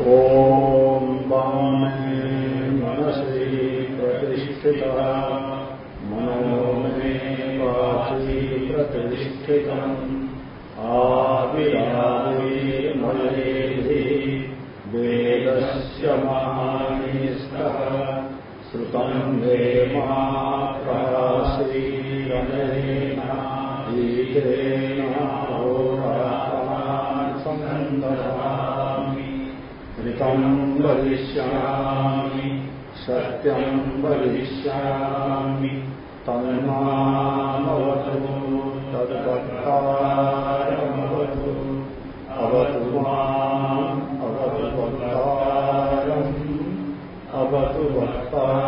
ॐ वामे मनसि प्रतिष्ठितः। मनो मे वाचि प्रतिष्ठितम् आविराविर्मयेभिः वेदस्य महानिष्ठः श्रुतम् मे मा प्रहासीरमेण गीतेन होरात्रान् सन्दधामि ऋतम् वदिष्यामि। सत्यम वदिष्यामि। तन्मामवतु तद्वक्तारमवतु अवतु माम् अवतु वक्तारम्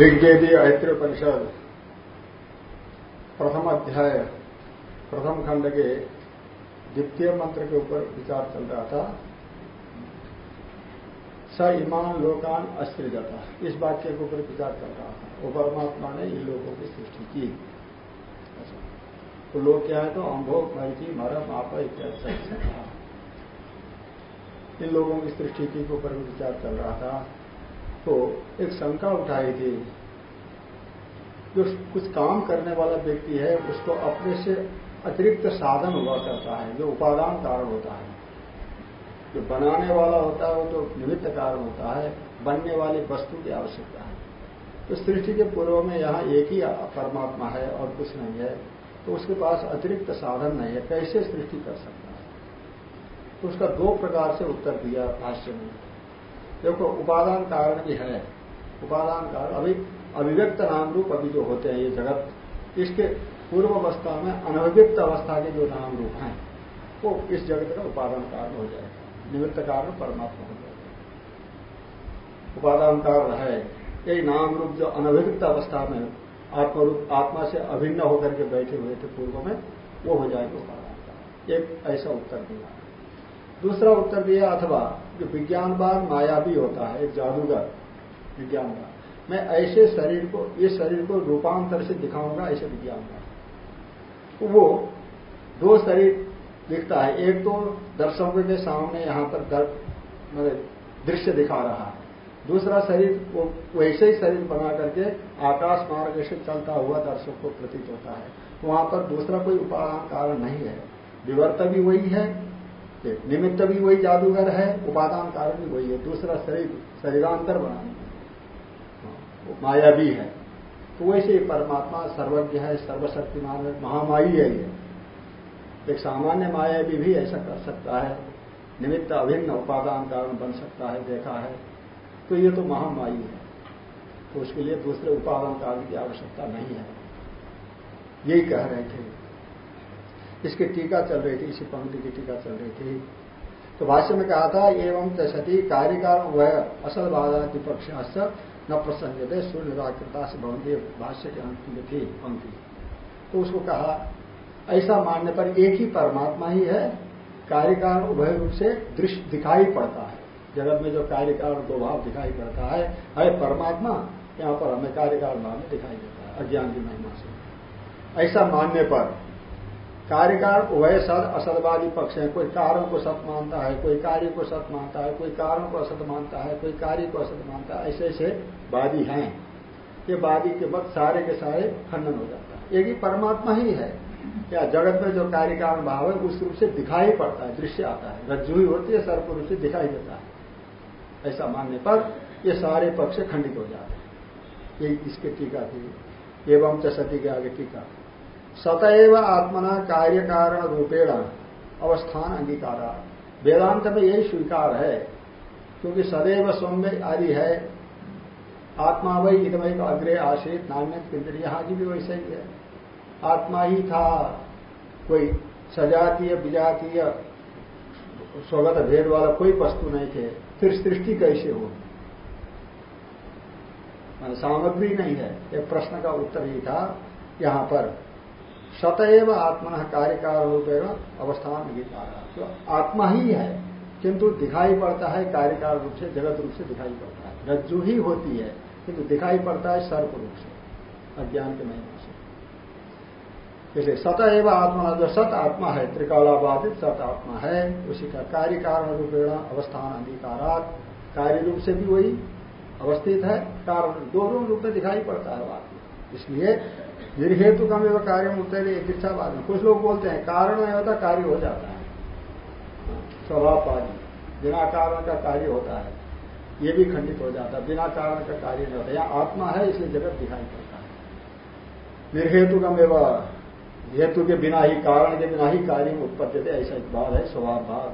ऋग्वेदी ऐत्र परिषद प्रथम अध्याय, प्रथम खंड के द्वितीय मंत्र के ऊपर विचार चल रहा था। स ईमान लोकान अस्त्र जाता इस वाक्य के ऊपर विचार चल रहा था। वो परमात्मा ने इन लोगों की सृष्टि की। तो लोग क्या है तो अम्भोग मरीची मरम, आपा इत्यादि इन लोगों की सृष्टि के ऊपर विचार चल रहा था। तो एक शंका उठाई थी। जो कुछ काम करने वाला व्यक्ति है, उसको अपने से अतिरिक्त साधन हुआ करता है, जो उपादान कारण होता है। जो बनाने वाला होता है, वो तो निमित्त कारण होता है, बनने वाली वस्तु की आवश्यकता है। तो सृष्टि के पूर्व में यहाँ एक ही परमात्मा है और कुछ नहीं है तो उसके पास अतिरिक्त साधन नहीं है, कैसे सृष्टि कर सकता है? तो उसका दो प्रकार से उत्तर दिया भाष्य में। देखो, उपादान कारण भी है। उपादान कारण, अभी, अभिव्यक्त नाम रूप अभी जो होते हैं ये जगत, इसके पूर्व अवस्था में अनभिव्यक्त अवस्था के जो नाम रूप हैं, वो इस जगत का उपादान कारण हो जाएगा। निमित्त कारण परमात्मा हो जाएगा। उपादान कारण है। यही नाम रूप जो अनभिव्यक्त अवस्था में आत्मरूप, आत्मा से अभिन्न होकर के बैठे हुए थे पूर्व में, वो हो जाएगा उपादान कारण। एक ऐसा उत्तर दिया। दूसरा उत्तर दिया अथवा जो विज्ञानवान मायावी होता है, एक जादूगर विज्ञानवान। मैं ऐसे शरीर को इस शरीर को रूपांतर से दिखाऊँगा, ऐसे विज्ञानवान। तो वो दो शरीर दिखता है, एक तो दर्शकों के सामने यहाँ पर मतलब दृश्य दिखा रहा है। दूसरा शरीर, वो वैसे ही शरीर बना करके आकाश मार्ग से चलता हुआ दर्शक को प्रतीत होता है। वहाँ पर दूसरा कोई उपादान कारण नहीं है। विवर्त भी वही है निमित्त भी वही जादूगर है उपादान कारण भी वही है दूसरा शरीर शरीरांतर बनाने माया भी है। तो वैसे ही परमात्मा सर्वज्ञ है सर्वशक्तिमान है महामाई है ये। एक सामान्य माया भी, भी ऐसा कर सकता है। निमित्त अभिन्न उपादान कारण बन सकता है देखा है। तो ये तो महामाई है। तो उसके लिए दूसरे उपादान कारण की आवश्यकता नहीं है। यही कह रहे थे। इसकी टीका चल रही थी इसी पंक्ति की टीका चल रही थी। तो भाष्य में कहा था, एवं सती कार्यकार वह असल बाधा विपक्ष न प्रसन्न थे सूर्य निराकृता से भवंती भाष्य के अंत में थी पंक्ति। तो उसको कहा, ऐसा मानने पर एक ही परमात्मा ही है कार्यकारण उभय रूप से दृश्य दिखाई पड़ता है। जगत में जो कार्यकारण दो भाव दिखाई पड़ता है है परमात्मा, यहाँ पर हमें कार्यकारण भाव में दिखाई देता है, अज्ञान की महिमा से। ऐसा मानने पर कार्यकारण उभय सद असदवादी पक्ष है। कोई कारण को सत मानता है, कोई कार्य को सत मानता है, कोई कारण को असत मानता है, कोई कार्य को असत मानता है, ऐसे ऐसे वादी हैं। ये वादी के वक्त सारे के सारे खंडन हो जाता है। एक ही परमात्मा ही है। या जगत में जो कार्य कारण भाव है, उस रूप से दिखाई पड़ता है, दृश्य आता है। रज्जु ही होती है, सर्प रूप से दिखाई देता है। ऐसा मानने पर ये सारे पक्ष खंडित हो जाते हैं। ये इसके टीका थी एवं च के आगे टीका। सतएव आत्मना कार्य कारण रूपेण अवस्थान अंगीकारा। वेदांत में यही स्वीकार है, क्योंकि सदैव सौम्य आदि है। आत्मा वही इतमय का अग्रे आश्रित नान्य किंतु यहाँ की भी वैसे ही है। आत्मा ही था कोई सजातीय, विजातीय, स्वगत भेद वाला कोई वस्तु नहीं थे, फिर सृष्टि कैसे हो सामग्री नहीं है, एक प्रश्न का उत्तर ही था, यहाँ पर। सतएव आत्मा कार्यकार रूपेण अवस्थान गीता तो आत्मा ही है, किंतु दिखाई पड़ता है कार्यकाल रूप से, जगत रूप से दिखाई पड़ता है। रज्जु ही होती है, किंतु दिखाई पड़ता है सर्प रूप से, अज्ञान के महिमा से। इसलिए सत एवं आत्मा जो सत आत्मा है, त्रिकालाबाधित सत आत्मा है, उसी का कार्य कारण रूपेण अवस्थान अंगीकारात कार्य रूप से भी वही अवस्थित है, कारण दोनों रूप में दिखाई पड़ता है बात। इसलिए निर्हेतु कम एवं कार्य मुक्त दीक्षावाद कुछ लोग बोलते हैं, कारण नहीं होता कार्य हो जाता है। स्वभाव पादी बिना कारण का कार्य होता है। ये भी खंडित हो जाता है। बिना कारण का कार्य नहीं होता। यहाँ आत्मा है, इसलिए जगत दिखाई पड़ता है। निर्हेतु का एवं हेतु के बिना ही, कारण के बिना ही कार्य में उत्पत्ति थे ऐसा एक भाव है, स्वभाव भाव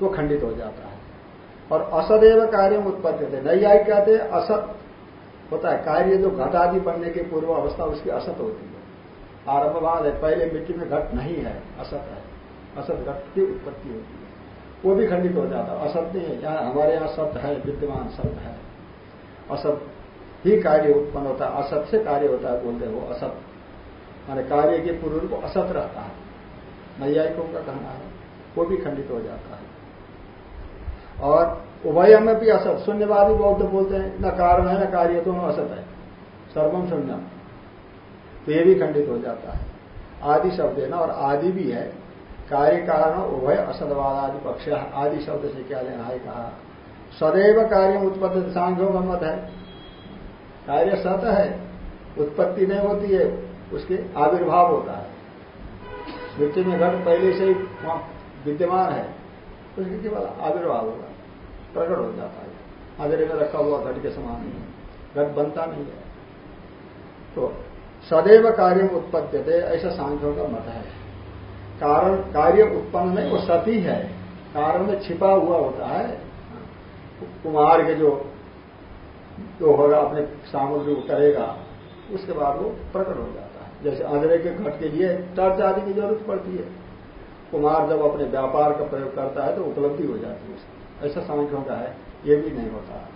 तो खंडित हो जाता है। और असदैव कार्य में उत्पत्ति थे आई कहते असत होता है। कार्य जो घट आदि बनने के पूर्व अवस्था उसकी असत होती है। आरंभवाद है, पहले मिट्टी में घट नहीं है, असत है। असत घट की उत्पत्ति होती है। वो भी खंडित हो जाता है। असत नहीं है यहाँ हमारे यहाँ सत्य है, विद्यमान सत्य है। असत ही कार्य उत्पन्न होता है। असत से कार्य होता है, बोलते वो असत। माने कार्य के पूर्व को असत रहता है। नैयायिकों का कहना है, वो भी खंडित हो जाता है। और उभय में भी असत शून्यवादी बौद्ध बोलते हैं, न कारण है, न कार्य दोनों असत है। सर्वम शून्यम। तो ये भी खंडित हो जाता है। आदि शब्द है ना, और आदि भी है। कार्य कारण उभय असदवाद आदि पक्ष आदि शब्द से क्या लेना है, कहा? सदैव कार्य उत्पत्ति का मत है। कार्य सत है, उत्पत्ति नहीं होती है, उसके आविर्भाव होता है। मृत्यु में घट पहले से ही विद्यमान है, उसके केवल आविर्भाव होगा प्रकट हो जाता है। आगरे में रखा हुआ घट के समान नहीं है। घट बनता नहीं है। तो सदैव कार्य उत्पत्ति थे ऐसा सांख्यों का मत है। कारण, कार्य उत्पन्न नहीं वो सती है। कारण में छिपा हुआ होता है। कुमार के जो जो होगा, अपने सामग्री को करेगा उसके बाद वो प्रकट हो जाता है। जैसे अंधेरे के घट के लिए टर्च आदि की ज़रूरत पड़ती है। कुमार जब अपने व्यापार का प्रयोग करता है तो उपलब्धि हो जाती है उसकी। ऐसा सांख्यों का है, ये भी नहीं होता।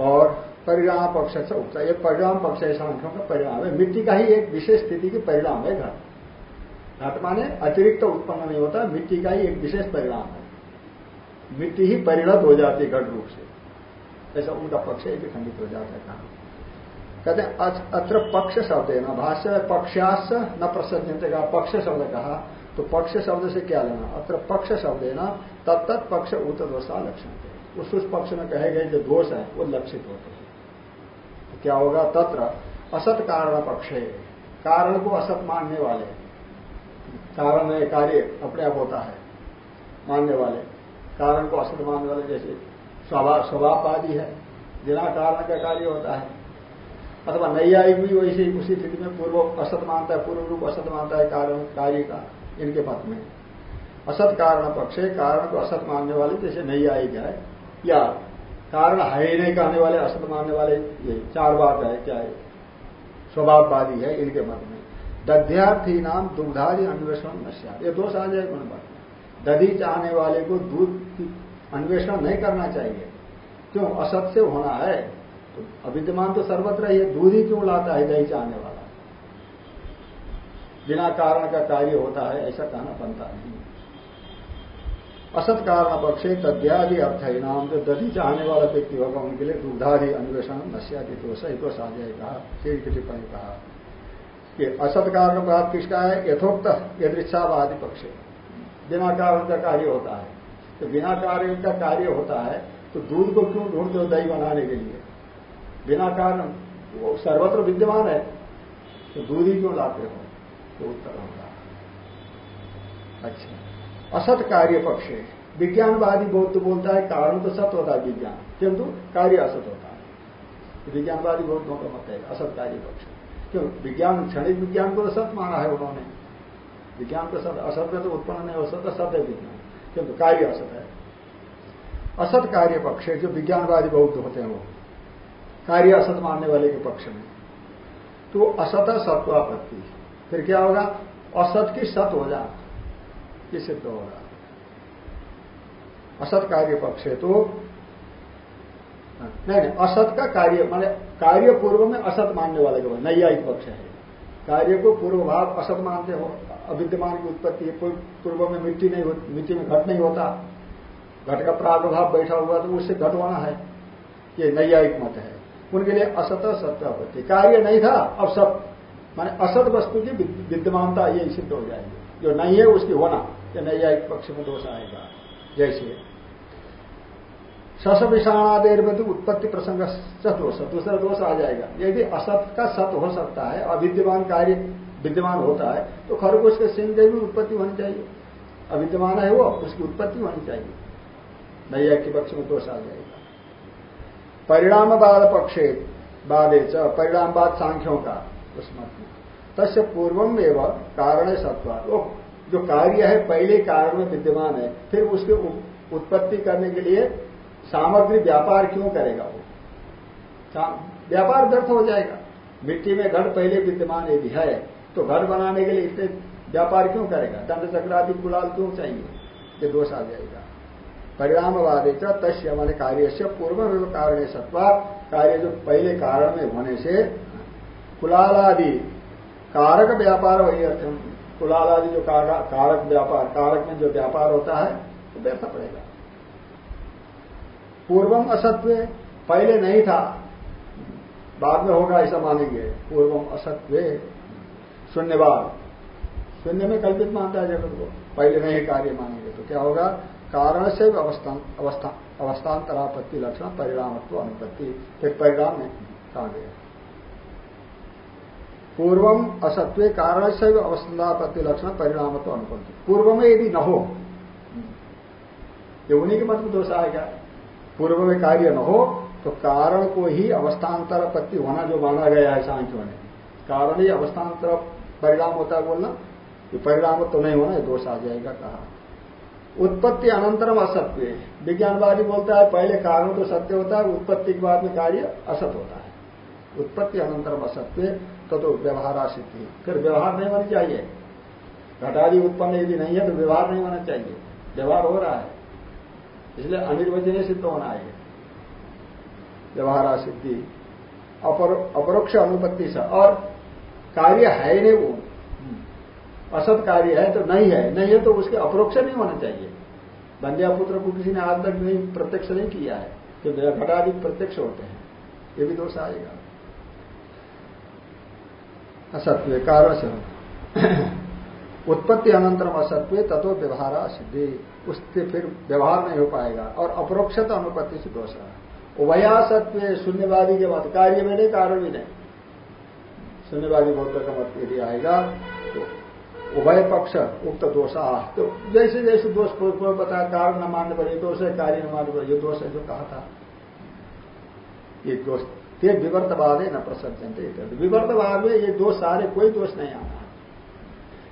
और परिणाम पक्ष से उठता है। परिणाम पक्ष है सांख्यों का परिणाम है। मिट्टी का ही एक विशेष स्थिति के परिणाम है घट घट माने अतिरिक्त तो उत्पन्न नहीं होता, मिट्टी का ही एक विशेष परिणाम है। मिट्टी ही परिणत हो जाती है घट रूप से। ऐसा उनका पक्ष एक खंडित हो जाता है कहा। कहते हैं अत्र पक्ष शब्द है ना, भाष्य में पक्षास न प्रसन्न कहा पक्ष शब्द कहा। तो पक्ष शब्द से क्या लेना? अत्र पक्ष शब्द है ना तत्त पक्ष उत दोषा लक्षण उस उस पक्ष में कहे गए जो दोष है, वो लक्षित होते हैं। तो क्या होगा? तत्र असत कारण पक्ष। है कारण को असत मानने वाले। कारण में कार्य, अपने आप होता है। मानने वाले। कारण को असत मानने वाले, जैसे स्वभाव स्वभाववादी है। बिना कारण का कार्य होता है। अथवा नैयायिक भी वैसे उसी स्थिति में पूर्व असत मानता है पूर्व रूप असत मानता है कारण, कार्य का। इनके मत में। असत कारण पक्ष, कारण को असत मानने वाले, जैसे नैयायिक है? या कारण है नहीं कहने वाले, असत मानने वाले, ये चार बात है, क्या है? स्वभाववादी है इनके मत में। दध्यार्थी नाम दुग्धादि अन्वेषण नश्या ये दोष आ जाए उन मत में दधी चाहने वाले को दूध की अन्वेषण नहीं करना चाहिए। क्यों? असत से होना है। तो अविद्यमान तो सर्वत्र ही है। दूध ही क्यों लाता है दही चाहने वाला? बिना कारण का कार्य होता है, ऐसा कहना बनता नहीं। असत कारण पक्षे तद्यादि अर्थ है नाम जो दधी चाहने वाला व्यक्ति होगा, उनके लिए दुग्धादि अन्वेषण नश्यादि दोष ही दोष आ जाएगा शेर की टिप्पणी कहा कि असत कारण बात किसका है? यथोक्त यदृच्छावादि पक्ष। बिना कारण का कार्य होता है। तो बिना कार्य का कार्य होता है तो दूध को क्यों ढूंढते हो दही बनाने के लिए? बिना कारण, वो सर्वत्र विद्यमान है तो दूध ही क्यों लाते हो? तो उत्तर होगा। अच्छा। असत कार्य पक्ष। विज्ञानवादी बहुत तो बोलता है, कारण तो सत होता है विज्ञान। किंतु कार्य असत होता है। विज्ञानवादी बौद्धों का मत है, असत कार्य पक्ष। क्यों? विज्ञान, क्षणिक विज्ञान को तो सत माना है उन्होंने। विज्ञान तो सत, असत में तो उत्पन्न नहीं हो सकता, सत है विज्ञान। किंतु कार्य असत है। असत कार्य पक्ष जो विज्ञानवादी बौद्ध होते हैं वो, कार्य असत मानने वाले के पक्ष में। तो असत सत्वापत्ति फिर क्या होगा? असत की सत हो जा। सिद्ध होगा। असत कार्य पक्ष है तो नहीं नहीं, असत का कार्य, माने कार्य पूर्व में असत मानने वाले के नैयायिक पक्ष है। कार्य को पूर्व भाव असत मानते हो, अविद्यमान की उत्पत्ति है, पूर्व में मिट्टी नहीं होती मिट्टी में घट नहीं होता। घट का प्रादुर्भाव बैठा हुआ तो उससे घट होना है। ये नैयायिक मत है। उनके लिए असत सत्य आपत्ति कार्य नहीं था, अब सत माने असत वस्तु की विद्यमानता ये सिद्ध हो जाएगी। जो नहीं है, उसकी होना, ये नैयायिक पक्ष में दोष आएगा। जैसे सस विषाणादेर में उत्पत्ति प्रसंग सत दोष। दूसरा दोष आ जाएगा। यदि असत का सत हो सकता है, अविद्यमान कार्य विद्यमान होता है तो खरगोश के सिंह भी उत्पत्ति होनी चाहिए। अविद्यमान है वो, उसकी उत्पत्ति होनी चाहिए। नैया के पक्ष में दोष आ जाएगा। परिणामवाद पक्षे बादे च परिणामवाद सांख्यों का। उस मत में तस्य पूर्वम एवं कारण सत्वा सत्व जो कार्य है, पहले कारण में विद्यमान है, फिर उसके उत्पत्ति करने के लिए सामग्री व्यापार क्यों करेगा वो? व्यापार व्यर्थ हो जाएगा। मिट्टी में घड़ पहले विद्यमान यदि है तो घर बनाने के लिए इतने व्यापार क्यों करेगा? दंड चक्रादि गुलाल क्यों चाहिए? ये दोष आ जाएगा। परिणामवादे तस्य हमारे कार्य से पूर्व कारण सत्वा कार्य जो पहले कारण में होने से कुलालादि, कारक व्यापार वही अर्थ कुलालादि जो कारक व्यापार, कारक में जो व्यापार होता है, वो व्यर्थ पड़ेगा। पूर्वम असत्व पहले नहीं था, बाद में होगा, ऐसा मानेंगे। पूर्वम असत्व, शून्यवाद। शून्य में कल्पित मानता है जगत को। पहले नहीं कार्य मानेंगे तो क्या होगा? कारण से अवस्थान अवस्था लक्षण, परिणामत्व अनुपत्ति। फिर परिणाम में कहा गया? पूर्वम असत्व कारण से अवस्थापत्ति लक्षण परिणामत्व अनुपत्ति पूर्व में यदि न हो, ये उन्हीं के मत में दोष आएगा। पूर्व में कार्य न हो तो कारण को ही अवस्थान्तरपत्ति होना जो माना गया है सांख्यों ने कारण ही अवस्थान्तर परिणाम होता है बोलना, ये परिणाम तो नहीं होना, ये दोष आ जाएगा कहा। उत्पत्ति अनंतरम असत्य विज्ञानवादी बोलता है, पहले कारण तो सत्य होता है, उत्पत्ति के बाद में कार्य असत होता है। उत्पत्ति अनंतरम असत्य तो, तो व्यवहार सिद्धि फिर व्यवहार नहीं होनी चाहिए। घटादी उत्पन्न यदि नहीं है तो व्यवहार नहीं होना चाहिए। व्यवहार हो रहा है। इसलिए अनिर्वचनीय सिद्ध होना है। व्यवहार सिद्धि अपरोक्ष अनुपत्ति से। और कार्य है नहीं वो। असत कार्य है तो नहीं है। नहीं है तो उसके अपरोक्ष नहीं होना चाहिए। बंध्या पुत्र को किसी ने आज तक नहीं प्रत्यक्ष नहीं किया है। कि घटादि प्रत्यक्ष होते हैं। ये भी दोष आएगा। असत्य कारण से उत्पत्ति अनंतरम असत्व तत्व व्यवहार सिद्धि। उससे फिर व्यवहार नहीं हो पाएगा और अपरोक्षत अनुपत्ति से दोष उभया सत्व शून्यवादी के मत कार्य में नहीं, कारण भी नहीं। शून्यवादी बौद्ध का मत यदि आएगा तो उभय पक्ष उक्त दोषा तो जैसे जैसे दोष को बताया कारण न मानने पर ये दोष है, कार्य न मानने पर ये दोष है, जो कहा था। ये दोष ते विवर्तवाद है न प्रसन्न विवर्तवाद में ये दोष सारे, कोई दोष नहीं आना।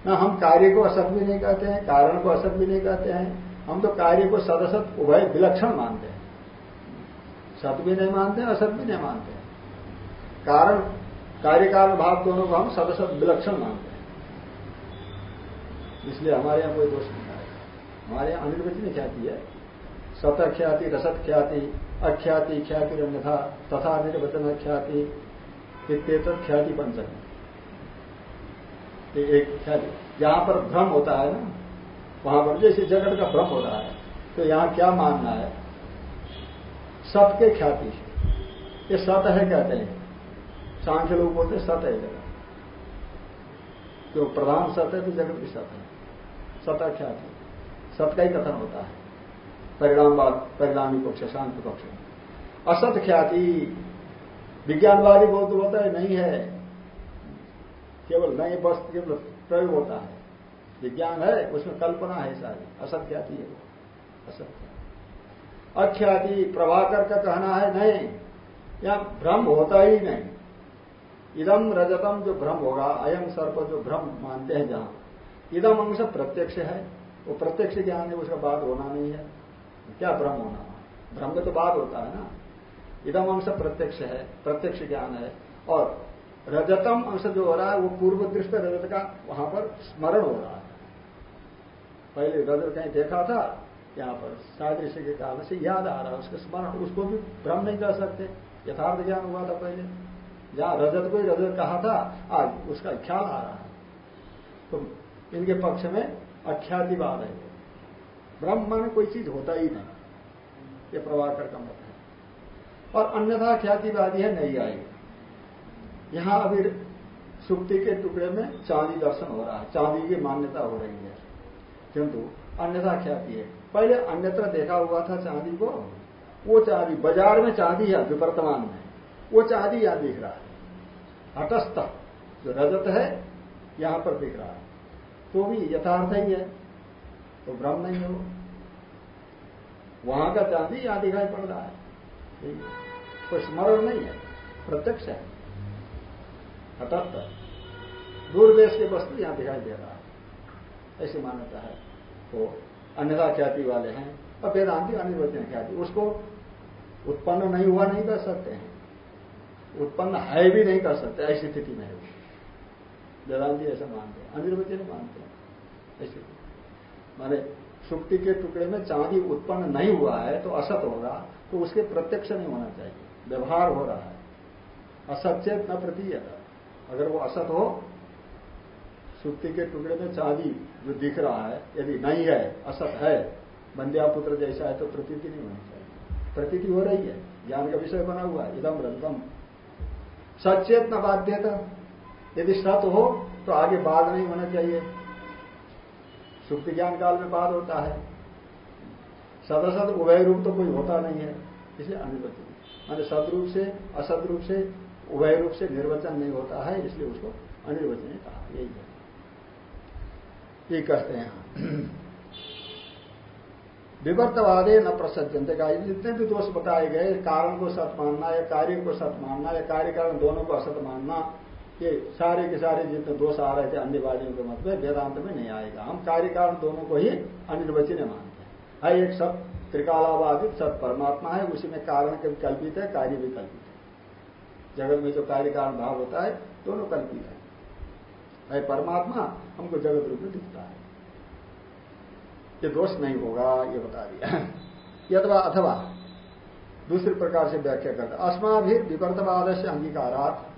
न हम कार्य को असत भी नहीं कहते हैं, कारण को असत भी नहीं कहते हैं। हम तो कार्य को सदसत, उभय, विलक्षण मानते हैं। सत भी नहीं मानते हैं, असत भी नहीं मानते हैं। कारण, कार्य भाव दोनों को हम सदसत, विलक्षण मानते हैं। इसलिए हमारे यहाँ कोई दोष नहीं आएगा हमारे यहाँ अनिर्वचनीय ख्याति है। सत ख्याति रसत ख्याति अख्याति, ख्याति अन्यथा तथा निर्वचन ख्याति ख्याति पंचमी एक ख्याति। जहाँ पर भ्रम होता है ना? वहाँ पर जैसे जगत का भ्रम हो रहा है तो यहाँ क्या मानना है? सत के ख्याति। ये सत है कहते हैं। सांख्य लोग बोलते सत है जगत। जो प्रधान सत है तो जगत भी सत है। सत ख्याति। सत का ही कथन होता है। परिणामवाद, परिणामी पक्ष, शांत पक्ष। असत ख्याति, विज्ञानवादी बहुत होता है, नहीं है। केवल नए बस केवल प्रयोग होता है। विज्ञान है, उसमें कल्पना है सारी। असत्याति है वो। असत्य अख्याति, प्रभाकर का कहना है, नहीं या भ्रम होता ही नहीं। इदम रजतम जो भ्रम होगा अयम सर्प जो भ्रम मानते हैं जहाँ। इदम अंश प्रत्यक्ष है। वो प्रत्यक्ष ज्ञान है, उसका बात होना नहीं है। क्या भ्रम होना? भ्रम तो बाद होता है ना। इदम अंश प्रत्यक्ष है, प्रत्यक्ष ज्ञान है, और रजतम अंश जो हो रहा है, वो पूर्व दृष्ट रजत का वहाँ पर स्मरण हो रहा है। पहले रजत कहीं देखा था, यहाँ पर सादृश्य के कारण से याद आ रहा है, उसका स्मरण, उसको भी भ्रम नहीं कर सकते। यथार्थ ज्ञान हुआ था पहले। जहाँ रजत को ही रजत कहा था, आज उसका ख्याल आ रहा है। तो इनके पक्ष में अख्यातिवाद है। ब्रह्म माने कोई चीज़ होता ही नहीं। ये प्रभाकर का मत है। और अन्यथा ख्यातिवादी है, नहीं आई। यहाँ अभी सुक्ति के टुकड़े में चांदी दर्शन हो रहा है। चांदी की मान्यता हो रही है। किंतु अन्यथा ख्याति है। पहले अन्यत्र देखा हुआ था चांदी को। वो चांदी, बाज़ार में चांदी है विवर्तमान में। वो चांदी यहाँ दिख रहा है। हटस्थ, जो रजत है, यहाँ पर दिख रहा है। तो भी यथार्थ ही है। तो ब्रह्म नहीं है। वहाँ का चांदी यहाँ दिखाई पड़ रहा है। कोई स्मरण नहीं है। प्रत्यक्ष है। हटस्थ दूर देश के वस्तु यहाँ दिखाई दे रहा है। ऐसी मान्यता है। तो अन्यथा ख्याति वाले हैं और वेदांति अनिर्वचन ख्याति। उसको उत्पन्न नहीं हुआ नहीं कर सकते हैं। उत्पन्न है भी नहीं कर सकते। ऐसी स्थिति में है। वेदांति ऐसा मानते हैं। अनिर्वचन मानते हैं। ऐसी माने सुक्ति के टुकड़े में चांदी उत्पन्न नहीं हुआ है तो असत होगा तो उसके प्रत्यक्ष नहीं होना चाहिए। व्यवहार हो रहा है। असचेत न प्रतीयत। अगर वो असत हो सुक्ति के टुकड़े में चांदी जो दिख रहा है, यदि नहीं है, असत है बंदिया पुत्र जैसा है तो प्रतीति नहीं होनी चाहिए। प्रतीति हो रही है। ज्ञान का विषय बना हुआ है। इदम रंगम सचेत न बाध्यता। यदि सत हो तो आगे बाद नहीं होना चाहिए। सुक्ति ज्ञान काल में बाद होता है। सदसद उभय रूप तो कोई होता नहीं है, इसलिए अनिर्वचन। मान सदरूप से असद रूप से उभय रूप से निर्वचन नहीं होता है, इसलिए उसको अनिर्वचन कहा, यही है। ये कहते हैं। विवर्तवादे न प्रसजनते का जितने भी दोष बताए गए, कारण को सत मानना या कार्य को सत मानना या कार्य कारण दोनों को असत मानना ये सारे के सारे जितने दोष आ रहे थे अन्य अन्यवादियों के मत में वेदांत में नहीं आएगा। हम कार्य कारण दोनों को ही अनिर्वचनीय मानते हैं। है एक सब त्रिकालाबाधित सब परमात्मा है, उसी में कारण भी कल्पित है, कार्य भी कल्पित है। जगत में जो कार्य कारण भाव होता है, दोनों कल्पित है। है परमात्मा हमको जगत रूप में दिखता है। ये दोष नहीं होगा, ये बता दिया। यथवा अथवा, दूसरे प्रकार से व्याख्या करता अस्माभिर विवर्तवाद से अंगीकारात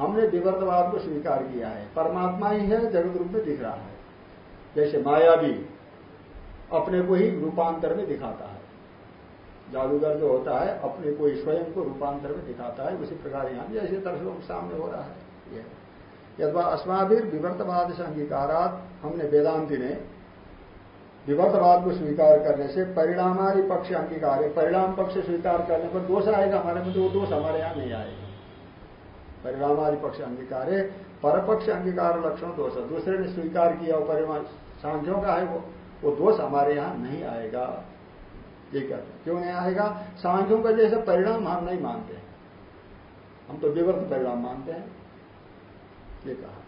हमने विवर्तवाद को स्वीकार किया है। परमात्मा ही है, जगत रूप में दिख रहा है। जैसे माया भी अपने को ही रूपांतर में दिखाता है। जादूगर जो होता है, अपने को ही स्वयं को रूपांतर में दिखाता है। उसी प्रकार यहाँ जैसे दर्शकों के सामने हो रहा है। यह यदवा अस्माभिर विवर्तवाद से अंगीकारात, हमने वेदांति ने विवर्तवाद को स्वीकार करने से परिणामादि पक्ष अंगीकार है परिणाम पक्ष स्वीकार करने पर दोष आएगा। हमारे में तो वो दोष हमारे यहाँ नहीं आएगा। परिणामादि पक्ष अंगीकार है परपक्ष अंगीकार लक्षण दोष है दूसरे ने स्वीकार किया, वो परिणाम सांख्यों का है, वो वो दोष हमारे यहाँ नहीं आएगा। ये कहते क्यों नहीं आएगा? सांख्यों का जैसे परिणाम हम नहीं मानते हम तो विवर्त परिणाम मानते हैं। ये कहा।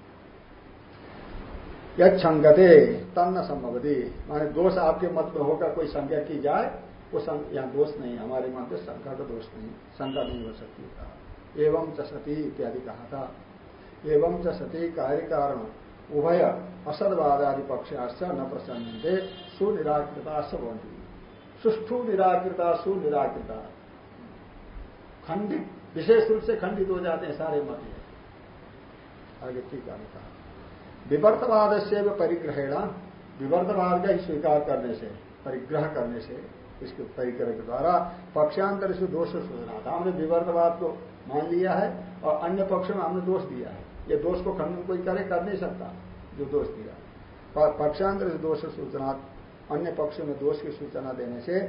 यंगते तन्न संभवती। माने दोष आपके मत में होकर कोई संज्ञा की जाए, वो यहाँ दोष नहीं हमारे मत में शंका का दोष नहीं शंका नहीं हो सकती कहा एवं च सती इत्यादि कहा था। एवं च सती कार्य कारण, उभय असदवादादि पक्षाश्च न प्रसन्न सुनिराकृता सवंती सुष्ठु निराकृता, सुनिराकृता। खंडित, विशेष रूप से खंडित हो जाते हैं सारे मत आगे ठीक है कहा। विवर्तवाद से परिग्रहेण, विवर्तवाद का ही स्वीकार करने से, परिग्रह करने से, इसके परिग्रह के द्वारा पक्षांतर से दोष सूचना था हमने विवर्तवाद को मान लिया है और अन्य पक्ष में हमने दोष दिया है। ये दोष को खंडन कोई करे कर नहीं सकता, जो दोष दिया। पक्षांतर से दोष सूचना, अन्य पक्ष में दोष की सूचना देने से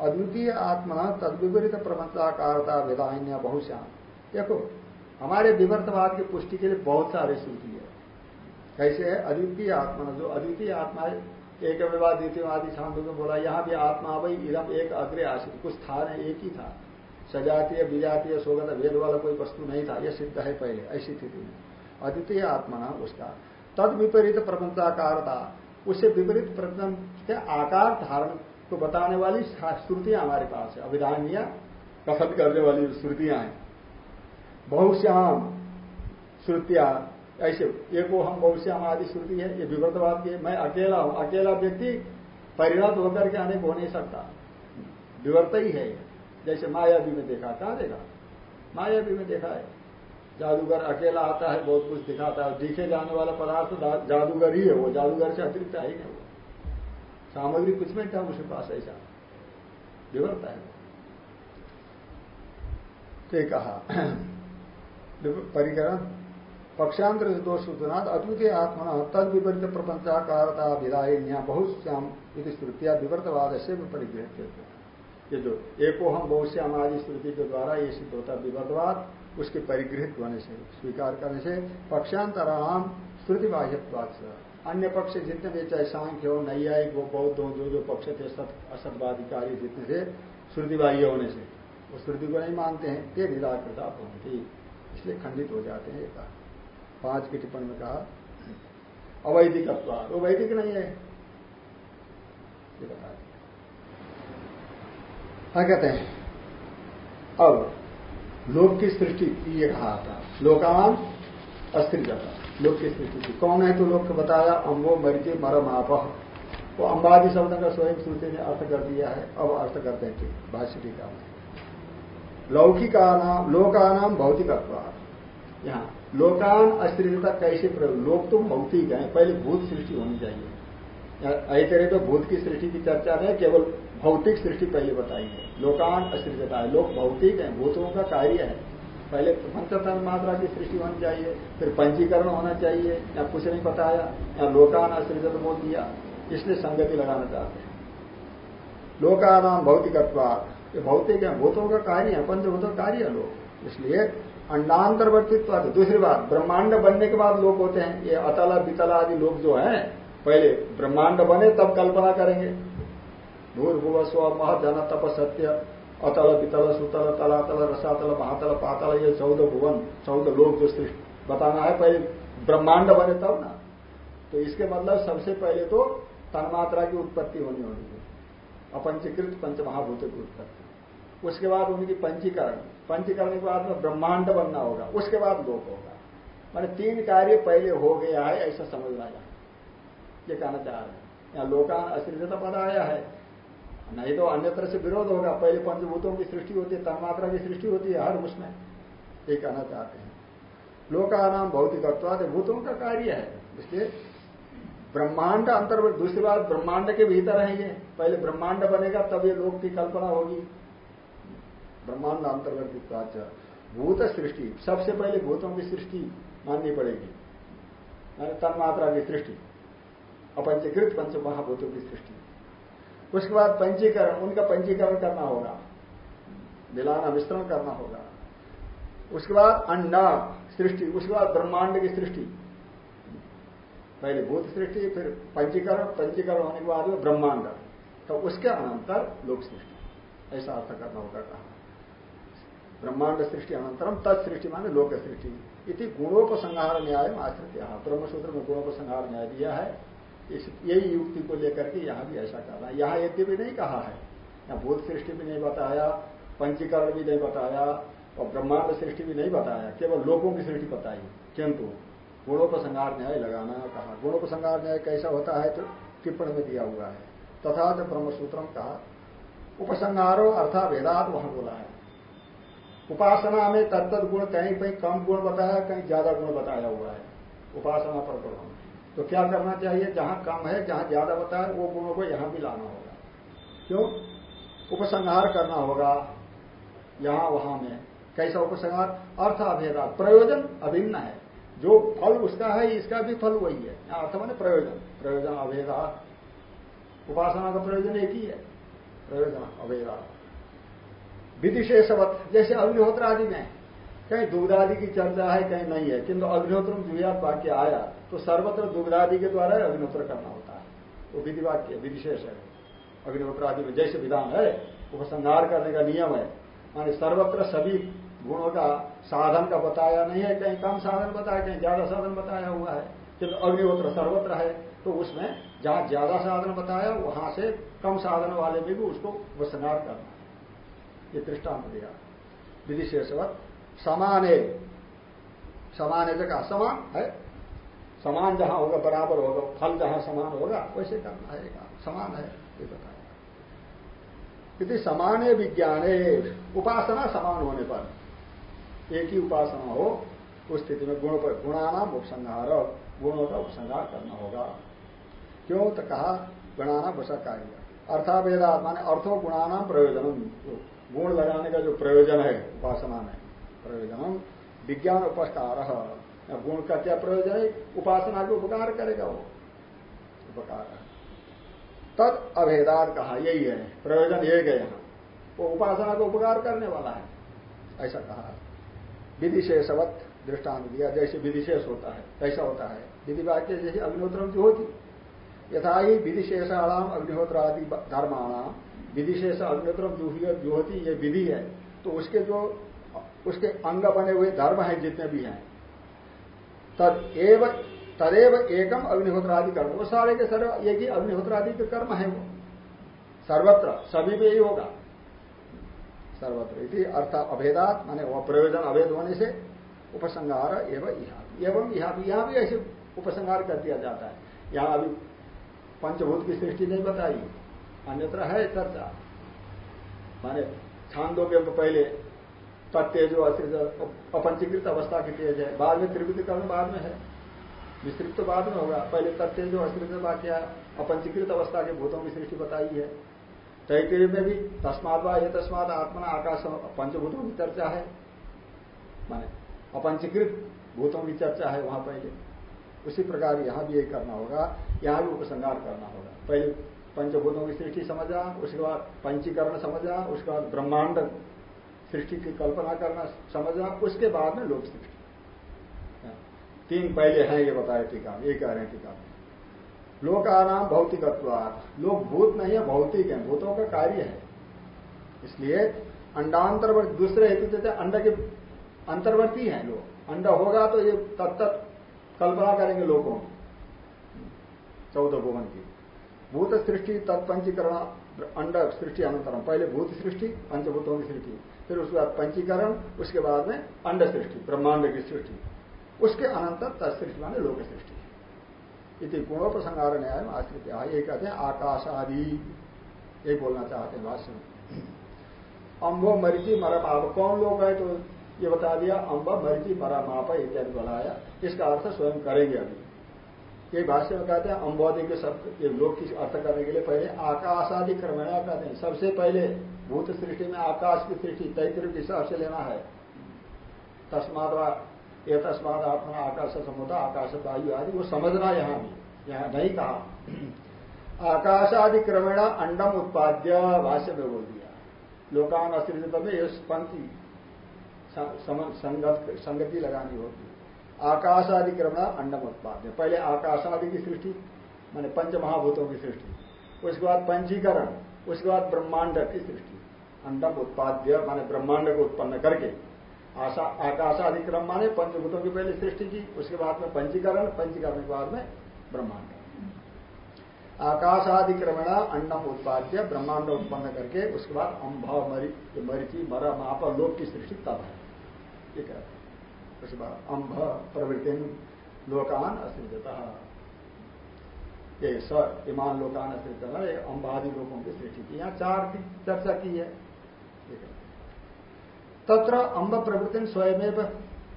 अद्वितीय आत्मा तद विपरीत प्रपंचाकारता विधान्य बहुश्याम। देखो, हमारे विवर्तवाद की पुष्टि के लिए बहुत सारे श्रुति है। कैसे है? अद्वितीय आत्मा, जो अद्वितीय आत्मा है एक विवाद द्वितीय आदि शांतों बोला, यहाँ भी आत्मा भाई इधम एक अग्रे आशित कुछ था नहीं एक ही था। सजातीय, विजातीय सोगत भेद वाला कोई वस्तु नहीं था। यह सिद्ध है पहले, ऐसी स्थिति में। अद्वितीय आत्मा ना उसका। तद विपरीत प्रपंचाकार था उससे विपरीत प्रपंच के आकार धारण को बताने वाली श्रुतियाँ हमारे पास है। अभिधानिया, कथन करने वाली श्रुतियाँ हैं। बहुश्याम श्रुतियाँ। ऐसे एको हम बहुश्याम आदि श्रुति है, ये विवर्तवाद की मैं अकेला हूँ। अकेला व्यक्ति परिणत होकर के अनेक हो नहीं सकता। विवर्त ही है। जैसे मायावी में देखा, कहा देखा? मायावी में देखा है। जादूगर अकेला आता है, बहुत कुछ दिखाता है। दिखे जाने वाला पदार्थ जादूगर ही है वो, जादूगर से अतिरिक्त है ही वो। सामग्री कुछ में था उसके पास ऐसा? विवरता है। तो कहा परिकरण। पक्षांतर से दोष सूचना अद्वितीय आत्मा तद विपरीत प्रपंचाकारता विदाय बहुत श्याम श्रुतिया विवर्तवाद से परिगृहित ये जो एको हम बहुत से आदि श्रुति के द्वारा ये सिद्ध होता विवर्तवाद उसके परिगृहित होने से, स्वीकार करने से पक्षांतराम श्रुति बाह्यवाद से। अन्य पक्ष जितने भी चाहे सांख्य हो नैयायिक हो बौद्ध हो, जो जो पक्ष थे, सत असतवादी कार्य जितने थे श्रुति बाह्य होने से, वो श्रुति को नहीं मानते हैं, ये निराकृता होती। इसलिए खंडित हो जाते हैं ये पाँच की टिप्पणी में कहा अवैधिक वो वैदिक नहीं है। ये बता क्या कहते हैं। अब, लोक की सृष्टि, ये कहा था। लोकान अस्थिर जाता। लोक की सृष्टि की कौन है तो को बताया? अम्बो मरिचे, मरम आप वो अंबादी शब्द का स्वयं श्रुति ने अर्थ कर दिया है। अब अर्थ करते हैं भाष्य टीका में। लौकिका नाम लोका नाम भौतिक यहाँ, लोकान अस्थिरता कैसे प्रयोग? लोक तो भौतिक है। पहले भूत सृष्टि होनी चाहिए। ऐतरे तो भूत की सृष्टि की चर्चा में केवल भौतिक सृष्टि पहले बताई है। लोकान अस्थिरता है। लोक भौतिक है, भूतों का कार्य है। पहले पंचतन मात्रा की सृष्टि होनी चाहिए, फिर पंजीकरण होना चाहिए, या कुछ नहीं बताया, या लोकान असृजत बोल दिया, इसलिए संगति लगाना चाहते हैं। लोकानाम भौतिकत्वाद ये भौतिक है, भूतों का कार्य है, पंचभूत कार्य है लोग। इसलिए अंडांतरवर्तित्व दूसरी बात, ब्रह्मांड बनने के बाद लोग होते हैं। ये अतला बितला आदि लोग जो हैं, पहले ब्रह्मांड बने, तब कल्पना करेंगे। भूर्भुव स्व मह जन तप सत्य अतल पितल सुतल तलातल रसातल, महातल, पातल, ये चौदह भुवन, चौदह लोग जो सृष्टि बताना है पहले ब्रह्मांड बने तब ना। तो इसके मतलब सबसे पहले तो तन्मात्रा की उत्पत्ति होनी होनी है। अपंचीकृत पंचमहाभूत की उत्पत्ति। उसके बाद उनकी पंचीकरण। पंचीकरण के बाद में ब्रह्मांड बनना होगा। उसके बाद लोक होगा। मैंने तीन कार्य पहले हो गया है, ऐसा समझना यहाँ ये कहना चाह रहे हैं। यहाँ लोकान अश्रित पद आया है। नहीं तो अन्य तरह से विरोध होगा। पहले पंचभूतों की सृष्टि होती है, तन्मात्रा की सृष्टि होती है, हर उसमें ये कहना चाहते हैं। लोकानाम भौतिकत्वाद भूतों का कार्य है। इसलिए ब्रह्मांड अंतर्गत दूसरी बात, ब्रह्मांड के भीतर है ये। पहले ब्रह्मांड बनेगा, तब ये लोक की कल्पना होगी। ब्रह्मांड अंतर्गत भूत सृष्टि, सबसे पहले भूतों की सृष्टि माननी पड़ेगी। तन्मात्रा की सृष्टि, अपंचीकृत पंच महाभूतों की सृष्टि। उसके बाद पंचीकरण उनका पंचीकरण करना होगा। मिलाना, मिश्रण करना होगा। उसके बाद अंडा सृष्टि, उसके बाद ब्रह्मांड की सृष्टि। पहले भूत सृष्टि, फिर पंचीकरण पंचीकरण होने के बाद में ब्रह्मांड। तो उसके अनंतर लोक सृष्टि। ऐसा अर्थ करना होगा कहा। ब्रह्मांड सृष्टि अनंतरम तत्सृष्टि माने लोक सृष्टि। इति गुणों को संहार न्याय आश्रित ब्रह्मसूत्र में गुणों को संहार न्याय दिया है। इस यही युक्ति को लेकर के यहाँ भी ऐसा करना यहाँ यद्य भी नहीं कहा है। यहाँ भूत सृष्टि भी नहीं बताया, पंचीकरण भी नहीं बताया और ब्रह्मांड सृष्टि भी नहीं बताया। केवल लोगों की सृष्टि बताई। किंतु गुणोपसंहार न्याय लगाना कहा। गुणोपसंहार न्याय कैसा होता है तो टिप्पणी में दिया हुआ है। तथा जो ब्रह्मसूत्रम कहा, उपसंहारो अर्था वेदात वहाँ बोला है। उपासना में तत्त गुण कहीं कहीं कम गुण बताया, कहीं ज़्यादा गुण बताया हुआ है। उपासना पर प्रभाव तो क्या करना चाहिए? जहाँ कम है, जहाँ ज़्यादा बताया वो गुणों को यहाँ भी लाना होगा। क्यों? उपसंहार करना होगा, यहाँ वहाँ में। कैसा उपसंहार? अर्थ अभेदा प्रयोजन अभिन्न है। जो फल उसका है, इसका भी फल वही है। अर्थ माने प्रयोजन। प्रयोजन अभेदा। उपासना का प्रयोजन एक ही है। प्रयोजन अभेदा। विधिशेषवत, जैसे अग्निहोत्र आदि में। कहीं दुग्धादि की चर्चा है, कहीं नहीं है। किंतु अग्निहोत्र दुवियात वाक्य आया तो सर्वत्र दुग्धादि के द्वारा अग्निहोत्र करना होता है। वो विधि वाक्य विधिशेष है। अग्निहोत्र आदि में जैसे विधान है, उपसंहार करने का नियम है। मानी सर्वत्र सभी गुणों का साधन का बताया नहीं है, कहीं कम साधन बताया, कहीं ज़्यादा साधन बताया हुआ है। किंतु अग्निहोत्र सर्वत्र है तो उसमें जहाँ ज़्यादा साधन बताया, वहाँ से कम साधन वाले में भी उसको उपसंहार करना है। ये दृष्टांत दिया। विधिशेषवत समान। है समान है जगह, समान है? समान जहाँ होगा, बराबर होगा, फल जहाँ समान होगा, वैसे करना है समान है, ये बताया। यदि समान है विज्ञान है उपासना समान होने पर, एक ही उपासना हो, उस स्थिति में गुण पर, गुणानाम उपसंहार, गुणों का उपसंहार करना होगा। क्यों? तो कहा, गुणानाम वसा कार्य अर्थावेदा माने अर्थो गुणानाम प्रयोजनम। गुण लगाने का जो प्रयोजन है, उपासना में प्रयोजनम। विज्ञान उपकार गुण का क्या प्रयोजन है? उपासना के उपकार करेगा वो। उपकार। तद अभेदार कहा, यही है। प्रयोजन ये है यहाँ। वो उपासना को उपकार करने वाला है। ऐसा कहा। विधिशेषवत दृष्टांत दिया। जैसे विधिशेष होता है कैसा होता है। विधि वाक्य जैसे अग्निहोत्र जो होती। यथा ही विधिशेषाणाम अग्निहोत्र आदि धर्माणाम। विधिशेष अग्निहोत्र जो होती ये विधि है। तो उसके जो उसके अंग बने हुए धर्म है, जितने भी हैं। तद एव, तदेव एकम अग्निहोत्र आदि कर्म वो सारे के सर्व एक ही अग्निहोत्र आदि के कर्म है वो। सर्वत्र, सभी में यही होगा। सर्वत्र इति अर्थ अभेदात, माने प्रयोजन अभेद होने से उपसंहार एवं यहाँ एवं यहाँ भी यहाँ भी ऐसे उपसंहार कर दिया जाता है। यहाँ अभी पंचभूत की सृष्टि नहीं बताई। अन्यत्र है चर्चा। माने छांदों के पहले तत्तेजो अश्रित अपंचीकृत अवस्था की तेज है। बाद में त्रिवृत्ति कर्ण बाद में है। विस्तृत तो बाद में होगा। पहले तत्तेजो अश्रित वाक्य अपंचीकृत अवस्था के भूतों की सृष्टि बताई है। तैतरीय में भी तस्मात व ये तस्मात आत्मा आकाश पंचभूतों की चर्चा है। माने अपंचीकृत भूतों की चर्चा है वहाँ पहले। उसी प्रकार यहाँ भी यही करना होगा। यहाँ भी उपसंगार करना होगा। पहले पंचभूतों की सृष्टि समझा, उसके बाद पंचीकरण समझा, उसके बाद ब्रह्मांड सृष्टि की कल्पना करना समझना, उसके बाद में लोक सृष्टि। तीन पहले हैं ये बताए टीका ये कह रहे हैं टीका लोकानाम भौतिकत्वाद लोग भूत नहीं है, भौतिक है, भूतों का कार्य है। इसलिए अंडांतरवर्ती दूसरे हेतु देते अंडा के अंतर्वर्ती है लोग। अंडा होगा तो ये तब तक कल्पना करेंगे लोगों चौदह भुवन की। भूत सृष्टि तत्पंचीकरण, अंड सृष्टि अनंतरम। पहले भूत सृष्टि, पंचभूतों की सृष्टि। फिर उसके बाद पंचीकरण, उसके बाद में अंड सृष्टि ब्रह्मांड की सृष्टि। उसके अनंतर तत्सृष्टि माने लोक सृष्टि इति गुणोपसंहार न्याय में आश्रित ये कहते हैं आकाश आदि। ये बोलना चाहते हैं भाष्य में। अम्बो मरिची मरम आप कौन लोग है तो ये बता दिया अम्ब मरिची मरम आप इत्यादि बनाया इसका अर्थ स्वयं करेंगे अभी। ये भाष्य में कहते हैं अम्बोदि के शब्द ये लोग की अर्थ करने के लिए पहले आकाशादि क्रमणा कहते हैं। सबसे पहले भूत सृष्टि में आकाश की सृष्टि तैतृ के हिसाब से लेना है। तस्माद ये तस्माद आत्मा आकाश समुदा, आकाश वायु आदि, वो समझना यहाँ भी यहाँ नहीं कहा। आकाशादि क्रमेण अंडम उत्पाद्य, भाष्य में बोल दिया। लोकान असृत में यह पंक्ति संगति लगानी होगी आकाश आदि क्रमण अंडम उत्पाद्य। पहले आकाश आदि की सृष्टि, माने पंच महाभूतों की सृष्टि। उसके बाद पंचीकरण, उसके बाद ब्रह्मांड की सृष्टि। अंडम उत्पाद्य माने ब्रह्मांड को उत्पन्न करके, आशा, आकाश आदि क्रम माने पंचभूतों की पहले सृष्टि की उसके बाद में पंचीकरण पंचीकरण के बाद में ब्रह्मांड। आकाशादि क्रमण अंडम उत्पाद्य ब्रह्मांड उत्पन्न करके, उसके बाद अम्भ मरी मरीची मरा माप, लोक की सृष्टि, तब है। ठीक है। उसके बाद अम्भ प्रवृत्ति लोकान असृजता। ये स ईमान लोकान असृजता, ये अम्बादि लोगों की सृष्टि की यहाँ चार की चर्चा की है। तत्र अम्ब प्रवृत्ति स्वयं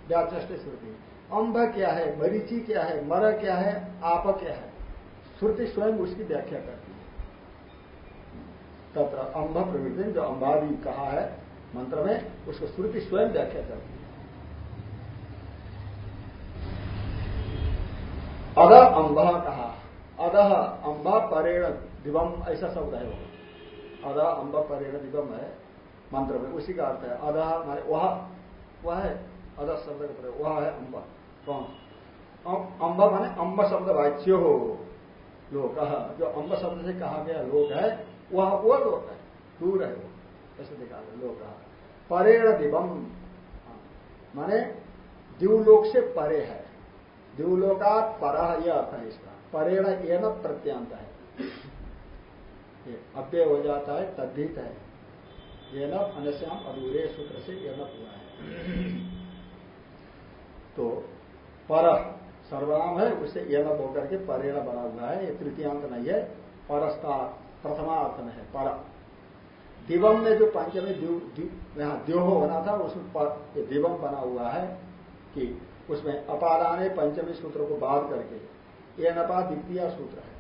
व्याचष्ट श्रुति। अम्ब क्या है? मरीची क्या है? मर क्या है? आप क्या है? श्रुति स्वयं उसकी व्याख्या करती है। तत्र अम्ब प्रवृत्ति, जो अम्बादि कहा है, मंत्र में, उसको श्रुति स्वयं व्याख्या करती है। अध अम्ब कहा, अध अम्ब परेण दिवम, ऐसा शब्द है वो। अध अम्ब परेण दिवम है। मंत्र में, उसी का अर्थ है, अध मारे वह वह है, अध शब्द का प्रयोग वह है अम्ब, कौन? अम्ब माने अम्ब शब्द वाच्य हो, लोक। जो अम्ब शब्द से कहा गया लोक है, वह वो लोक है, दूर है वो, ऐसे दिखा लोक। परेण दिवम माने दिवलोक से परे है। दिवलोकात पर यह अर्थ है इसका। परेण एन प्रत्यांत है। अव्यय हो जाता है, तद्धित है। ये न अनश्याम अधूरे सूत्र से ये न हुआ है तो पर सर्वनाम है उससे ये न होकर के परेण बना हुआ है, ये तृतीयांत नहीं है। परस्ता प्रथमा अर्थ में है, पर। दिवम में जो पंचमी यहाँ द्योह होना था, उसमें दिवम बना हुआ है कि उसमें अपादान पंचमी सूत्र को बाध करके। ये नपा द्वितीय सूत्र है।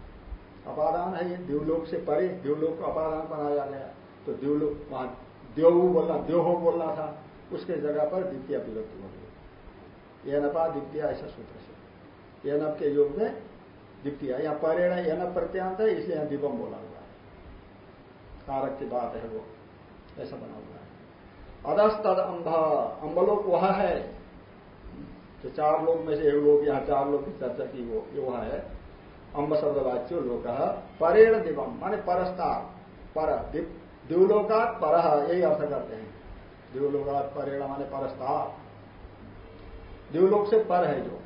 अपादान है ये द्यूलोक से परे द्यूलोक को अपादान बनाया गया। तो द्यूलोक वहाँ द्योहू बोलना द्योहो बोलना था, उसके जगह पर द्वितीय विभक्ति हो गई ये नपा द्वितीय ऐसा सूत्र से। ये नप के योग में द्वितीय या परेण यन प्रत्यांत है, इसलिए यहाँ दिवम बोला हुआ है। कारक की बात है वो, ऐसा बना हुआ है। अदस तद अम्भ अम्बलोक वह है, जो चार लोग में से एक लोग, यहाँ चार लोग की चर्चा की वो, ये वह है अम्ब शब्द वाच्य लोग परेण दिवम माने परस्ता पर द्यूलोकात पर यही अर्थ करते हैं। द्यूलोकात परेण माने परस्ता द्यूलोक से पर है जो।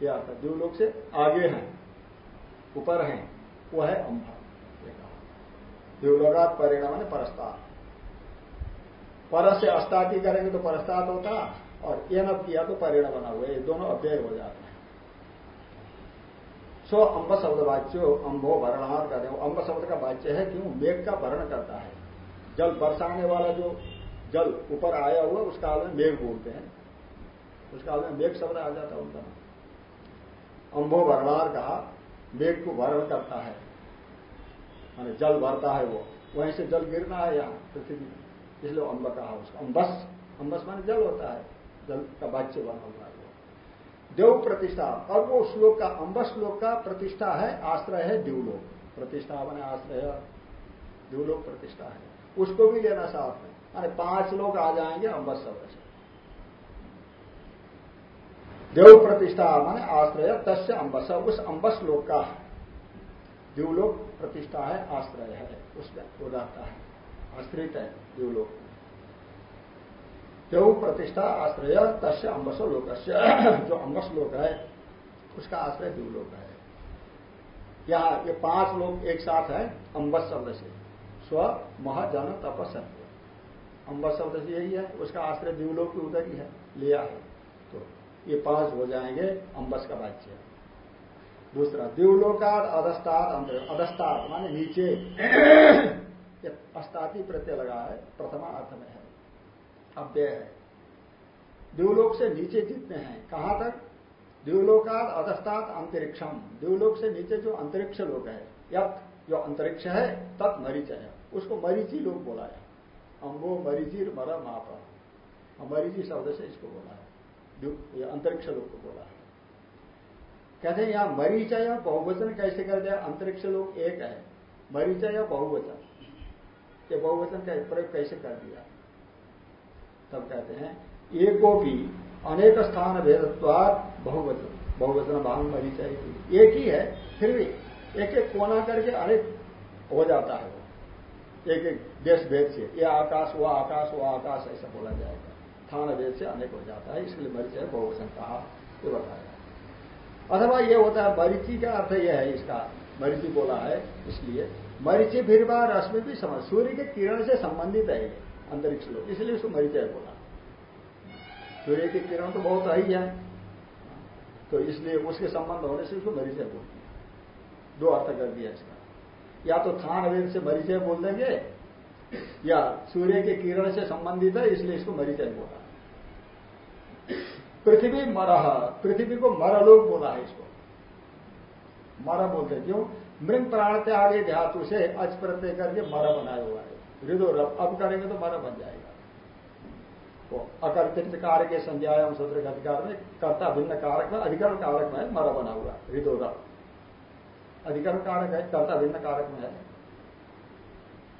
ये अर्थ है द्यूलोक से आगे हैं, ऊपर हैं वो है अम्भा द्यूलोकात परेण माने परस्ता पर से अस्ताती करेंगे तो परस्तात होता, और ये नब किया तो परिण बना हुआ, ये दोनों अव्यय हो जाते हैं। सो अम्ब शब्द वाच्यो अम्बो भरणार करते हैं। अम्ब शब्द का वाच्य है क्यों? मेघ का भरण करता है। जल बरसाने वाला जो जल ऊपर आया हुआ उस काल में मेघ बोलते हैं। उस काल में मेघ शब्द आ जाता है उनका। अम्बो भरणार कहा, मेघ को भरण करता है। माने जल भरता है वो। वहीं से जल गिरना है यहाँ, पृथ्वी इसलिए अम्ब कहा उसका। अम्बस अम्बस माने जल होता है। जल का वाच्य बना हुआ है। देव प्रतिष्ठा। और वो श्लोक का अंब श्लोक का प्रतिष्ठा है, आश्रय है देवलोक। प्रतिष्ठा बने आश्रय। देवलोक प्रतिष्ठा है। उसको भी लेना साथ में अरे पाँच लोग आ जाएँगे, अंबस शब्द देव प्रतिष्ठा माने आश्रय, तस्य अंबस। उस अंबस लोक का देवलोक प्रतिष्ठा है, आश्रय है। उसमें वो रहता है। आश्रित है देवलोक। देव प्रतिष्ठा आश्रय, तस्य अम्बस लोक जो अम्बस लोक है, उसका आश्रय देवलोक है। यहाँ ये पाँच लोग एक साथ है अम्बस शब्द से। स्व महाजन तपसत्य अम्बस शब्द। से यही है, उसका आश्रय देवलोक की उधर ही है, लिया है। तो ये पाँच हो जाएँगे अम्बस का वाच्य। दूसरा दिवलोकाद अधस्ताद अधस्ताद, माने नीचे। अस्ताती प्रत्यय लगा है, प्रथमा अर्थ में है। अव्यय है। देवलोक से नीचे जितने हैं, कहाँ तक? देवलोकाद अधस्तात अंतरिक्षम। देवलोक से नीचे जो अंतरिक्ष लोग है, यत जो अंतरिक्ष है, तत् मरीच है। उसको मरीची लोग बोला है। अम्बो मरीची मरा माप। मरीची शब्द से इसको बोला है। अंतरिक्ष लोग को बोला है। कहते हैं, यहाँ मरीचय बहुवचन कैसे कर दिया? अंतरिक्ष लोग एक है। मरीचय बहुवचन। ये बहुवचन का प्रयोग कैसे कर दिया? तब कहते हैं, एको भी अनेक स्थान भेदत्वाद बहुवचन बहुवचन भाँग मरी चाहिए एक ही है, फिर भी एक एक कोना करके अनेक हो जाता है वो। एक एक देश भेद से, ये आकाश, वो आकाश वो आकाश, ऐसा बोला जाएगा। स्थान भेद से अनेक हो जाता है, इसलिए मरीचय बहुवचन कहा, ये बताया। अथवा ये होता है, मरीची का अर्थ यह है इसका, मरीची बोला है, इसलिए मरीची फिर बार रश्मि भी समझ, सूर्य के किरण से संबंधित है अंतरिक्ष लोग इसलिए उसको मरीचय बोला। सूर्य की किरण तो बहुत आई है। तो इसलिए उसके संबंध होने से उसको मरीचय बोलते हैं दो अर्थ कर दिया इसका। या तो थान वेद से मरीचय बोल देंगे, या सूर्य के किरण से संबंधित है, इसलिए इसको मरीचय बोला। पृथ्वी मरह पृथ्वी को मरलोक बोला है इसको। मर बोलते क्यों? मृग प्राण त्यागे धातु से अच प्रत्यय करके मर बनाया हुआ है। हृदय अब करेंगे तो मर बन जाएगा। वो अकर्तृत्व कारक के संज्ञायाम सूत्र के अधिकार में कर्ता भिन्न कारक में अधिकरण कारक में है, मर बना हुआ हृदय अधिकरण कारक है, कर्ता भिन्न कारक में है।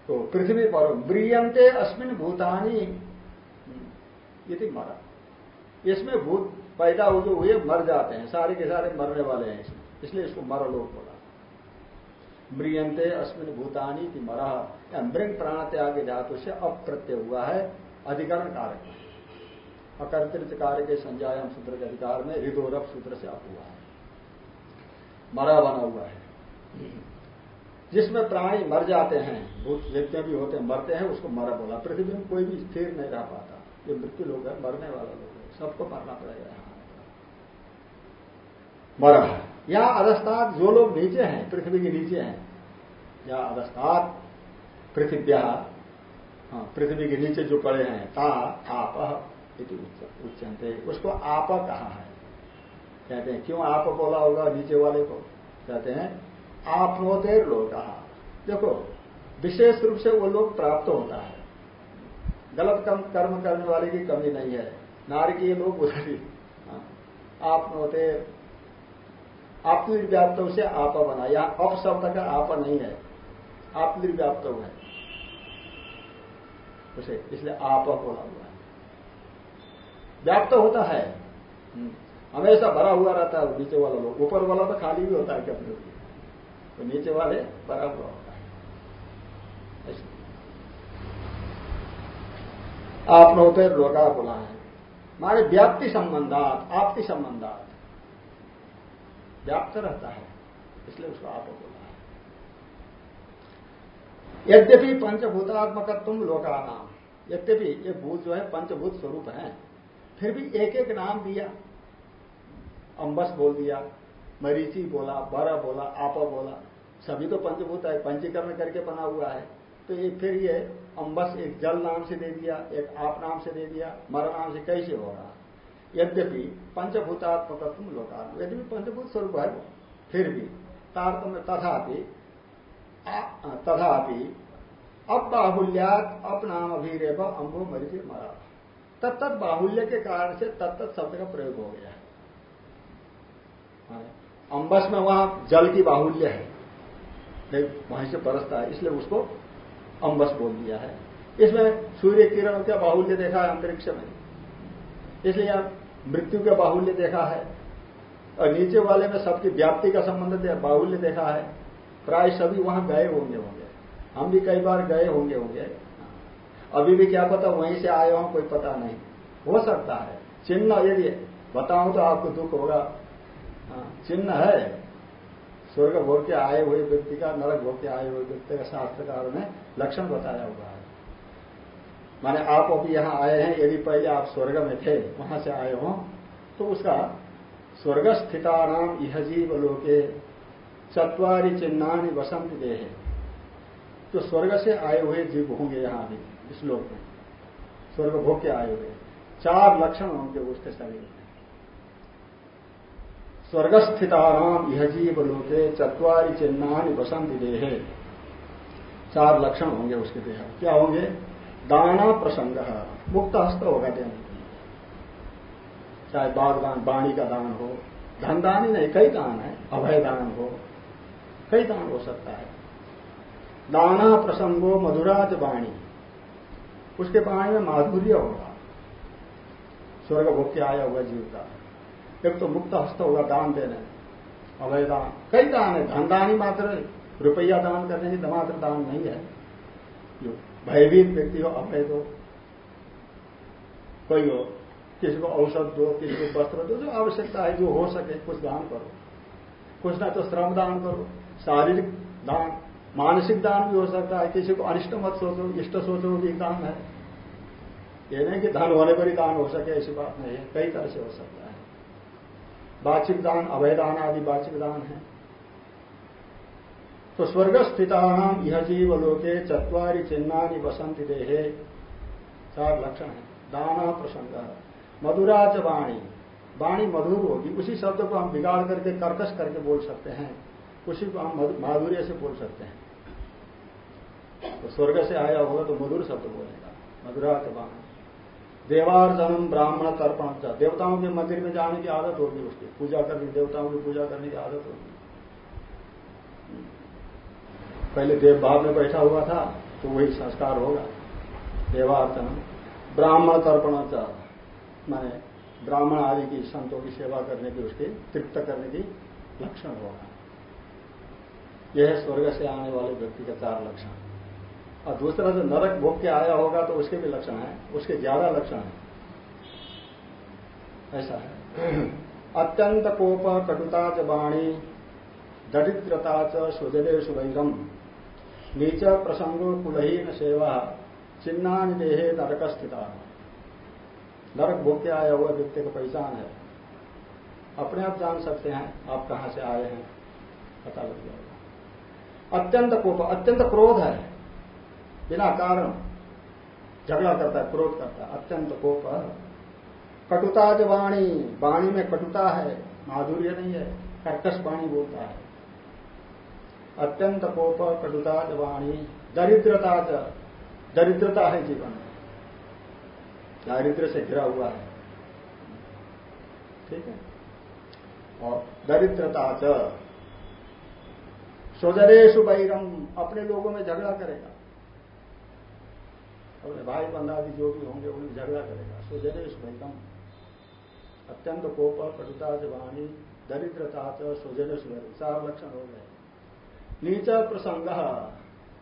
तो पृथ्वी पर ब्रियंते अस्मिन भूतानी। ये मरा। इसमें भूत पैदा हो जो हुए मर जाते हैं, सारे के सारे मरने वाले हैं इसमें। इसलिए इसको मरलोक बोला। म्रियंते अस्मिन भूतानी की मरा। या मृग प्राण त्याग धातु से अप्रत्यय हुआ है। अधिकरण कारक अकर्तृत कार्य के संज्ञायाम सूत्र के अधिकार में हृदोरप सूत्र से आप हुआ है। मरा बना हुआ है। जिसमें प्राणी मर जाते हैं भूत जितने भी होते हैं, मरते हैं, उसको मरा बोला। पृथ्वी में कोई भी स्थिर नहीं रह पाता। ये मृत्यु लोग है, मरने वाला लोग है। सबको मरना पड़ेगा यहाँ। मरा यहाँ अधस्तात जो लोग नीचे हैं पृथ्वी के नीचे हैं या अधस्तात पृथ्व्या हाँ, पृथ्वी के नीचे जो पड़े हैं ता आप उच्चनते उसको आप कहा है। कहते हैं क्यों आप बोला होगा नीचे वाले को? कहते हैं आपनोते लोग कहा देखो विशेष रूप से वो लोग प्राप्त होता है। गलत कम कर्म करने वाले की कमी नहीं है। नारी के लोग उधर ही हाँ। आप से आप बना यहाँ अप शब्द का आप नहीं है आप व्याप्त है। उसे, इसलिए आप बोला हुआ है। व्याप्त होता है। हम्म। हमेशा भरा हुआ रहता है, नीचे वाला लोग। ऊपर वाला तो खाली भी होता है कभी तो नीचे वाले भरा हुआ होता है। आप लोगा बोला है। मारे व्याप्ति संबंधात आपकी संबंधात। व्याप्त रहता है, इसलिए उसको आप बोला है। यद्यपि पंचभूतात्मकत्व लोका नाम यद्यपि ये भूत जो है पंचभूत स्वरूप है, फिर भी एक एक नाम दिया। अंबस बोल दिया, मरीची बोला, बरा बोला, आपा बोला, सभी तो पंचभूत है, पंचीकरण करके बना हुआ है। तो ये फिर ये अंबस एक जल नाम से दे दिया, एक आप नाम से दे दिया, मर नाम से कैसे होगा यद्यपि पंचभूतात्मक तुम लोकात्म यद्यपि पंचभूत स्वरूप है, फिर भी तारतम्य तथापि तथापि अब बाहुल्यात अप नाम अभिरेव अम्बो मरीचे मरा तत्त बाहुल्य के कारण से तत्त शब्द का प्रयोग हो गया है। अंबस में वहाँ जल की बाहुल्य है। वहीं से बरसता है, इसलिए उसको अंबस बोल दिया है। इसमें सूर्य किरण का बाहुल्य देखा है अंतरिक्ष में। इसलिए मृत्यु का बाहुल्य देखा है। और नीचे वाले में सबकी व्याप्ति का संबंध बाहुल्य देखा है। प्राय सभी वहाँ गए होंगे होंगे। हम भी कई बार गए होंगे होंगे। अभी भी क्या पता वहीं से आए हो कोई पता नहीं। हो सकता है। चिन्ह यदि बताऊँ तो आपको दुख होगा। हाँ, चिन्ह है। स्वर्ग भोग के आए हुए व्यक्ति का नरक भोग के आए हुए व्यक्ति का शास्त्रकारों ने लक्षण बताया हुआ माने आप अभी यहाँ आए हैं यदि पहले आप स्वर्ग में थे, वहाँ से आए हो तो उसका स्वर्ग स्थितानाम यह जीव लोके चतवारी चिन्हानी वसंत देह। तो स्वर्ग से आए हुए जीव होंगे यहाँ भी, इस लोक में, स्वर्ग भोग के आए हुए, चार लक्षण होंगे उसके शरीर में। स्वर्गस्थितानाम यह जीव लोके चतवारी चिन्हानी बसंत देह। चार लक्षण होंगे उसके देह। क्या होंगे? दाना प्रसंग मुक्त हस्त होगा देने। चाहे बागदान बाणी का दान हो धन दान ही नहीं, कई दान है, अभय दान हो, कई दान हो सकता है। दाना प्रसंगो मधुराज बाणी। उसके बाणी में माधुर्य होगा। स्वर्ग भोग के आया हुआ जीव का। एक तो मुक्त हस्त होगा, दान देने अभय दान, कई दान है धन दान ही मात्र, रुपया दान करने की मात्र दान नहीं है। भयभीत व्यक्ति हो अभय दो कोई हो, किसी को औषध दो, किसी को वस्त्र दो, जो आवश्यकता है, जो हो सके, कुछ दान करो। कुछ ना तो श्रम दान करो, शारीरिक दान, मानसिक दान भी हो सकता है, किसी को अनिष्ट मत सोचो, इष्ट सोचो भी दान है। ये नहीं कि धन होने पर ही दान हो सके, ऐसी बात नहीं है, कई तरह से हो सकता है। वाचिक दान अभय दान आदि वाचिक दान है। तो स्वर्ग स्थितानाम यह जीव लोके चतवारी चिन्हानी बसंती देहे। चार लक्षण है। दाना प्रसंग मधुराज वाणी वाणी मधुर होगी। उसी शब्द को हम बिगाड़ करके, कर्कश करके बोल सकते हैं। उसी को हम माधुर्य से बोल सकते हैं। तो स्वर्ग से आया होगा तो मधुर शब्द बोलेगा। मधुराज वाणी देवार्जनम ब्राह्मण तर्पण। देवताओं के मंदिर में जाने की आदत होगी उसकी। पूजा करनी देवताओं की पूजा करने की आदत होगी। पहले देव भाव में बैठा हुआ था तो वही संस्कार होगा। देवार्चनम ब्राह्मण तर्पण माने ब्राह्मण आदि की संतों की सेवा करने की, उसके तृप्त करने की लक्षण होगा। यह स्वर्ग से आने वाले व्यक्ति का चार लक्षण। और दूसरा जो नरक भोग के आया होगा तो उसके भी लक्षण है। उसके ज़्यादा लक्षण है। ऐसा है। अत्यंत कोप कटुता च वाणी, दरिद्रता च सुजले सुवैरम। नीच प्रसंगो कुलहीन सेवा चिन्ना देहे नरक स्थिता नरक भोग के आया हुआ व्यक्ति का पहचान है। अपने आप जान सकते हैं, आप कहाँ से आए हैं, पता लग जाएगा। अत्यंत कोप, अत्यंत क्रोध है। बिना कारण, झगड़ा करता है, क्रोध करता है। अत्यंत कोप। कटुता जो वाणी वाणी में कटुता है, माधुर्य नहीं है, कर्कश वाणी बोलता है। अत्यंत कोप कटुता च वाणी दरिद्रता च दरिद्रता है जीवन। में दारिद्र से घिरा हुआ है। ठीक है? और दरिद्रता च स्वजरेशु बैरम, अपने लोगों में झगड़ा करेगा। अपने भाई बंधादि जो भी होंगे उन्हें झगड़ा करेगा। स्वजरेशु बैरम अत्यंत कोप कटुता वाणी दरिद्रता स्वजनेशु चार लक्षण हो गए। नीचा प्रसंग।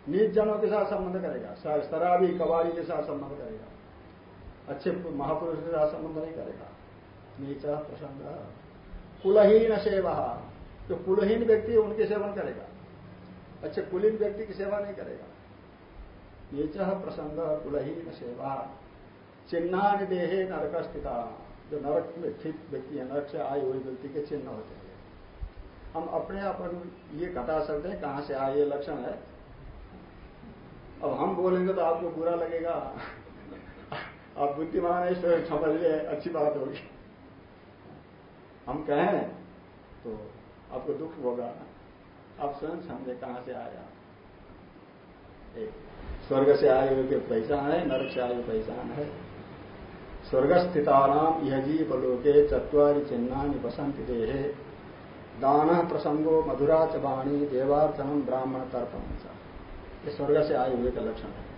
नीच जनों के साथ संबंध करेगा। शराबी, कबाड़ी के साथ संबंध करेगा। अच्छे महापुरुष के साथ संबंध नहीं करेगा। नीच प्रसंग। कुलहीन सेवा। जो कुलहीन व्यक्ति उनकी सेवन करेगा। अच्छे कुलीन व्यक्ति की सेवा नहीं करेगा। नीच प्रसंग, कुलहीन सेवा। चिन्हा देहे नरक स्थिता जो नरक में स्थित व्यक्ति है, नरक से आए हुए व्यक्ति के चिन्ह होते हैं। हम अपने आप ये घटा सकते हैं, कहाँ से आए ये लक्षण है। अब हम बोलेंगे तो आपको बुरा लगेगा। आप बुद्धिमान है स्वयं समझ ले अच्छी बात होगी। हम कहें तो आपको दुख होगा। आप स्वयं समझे कहाँ से आया। एक, स्वर्ग से आए हुए पहचान है, नरक से आए हुए पहचान है। स्वर्ग स्थितानाम यह जीव लोके चतरी चिन्ह बसंत देहे। दान प्रसंगो मधुरा च वाणी देवार्चनम ब्राह्मण तर्पण ये स्वर्ग से आए हुए का लक्षण है।